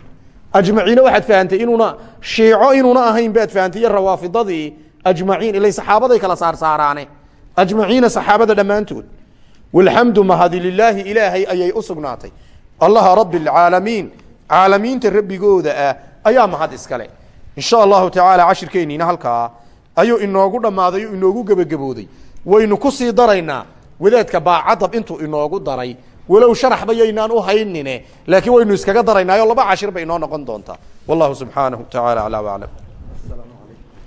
ajmaciina waxaad fahantay inuuna shiico inuuna ahayn baad fahantay iyo rawaafidadii ajmaciin ilay saxaabaday kala saarsaaraane. Ajmaciina saxaabada dhammaantood walxamdu mahadi lilaahi ilaahay ayay u sugnaatay. Allaha rabi alcaalamiin caalamiinta rabbigooda ah ayaa mahad iskale. Insha allahu tacaala cashirkeenniina halkaa ayuu inoogu dhammaaday o inoogu gebagabooday waynu ku sii daraynaa wadaadka baacadab intuu inoogu daray walow sharaxba yaynaan u haynine laakiin waynu iskaga daraynaayo laba cashir bay inoo noqon doontaa. Wallahu subxaanahu tacaala aclaa waclam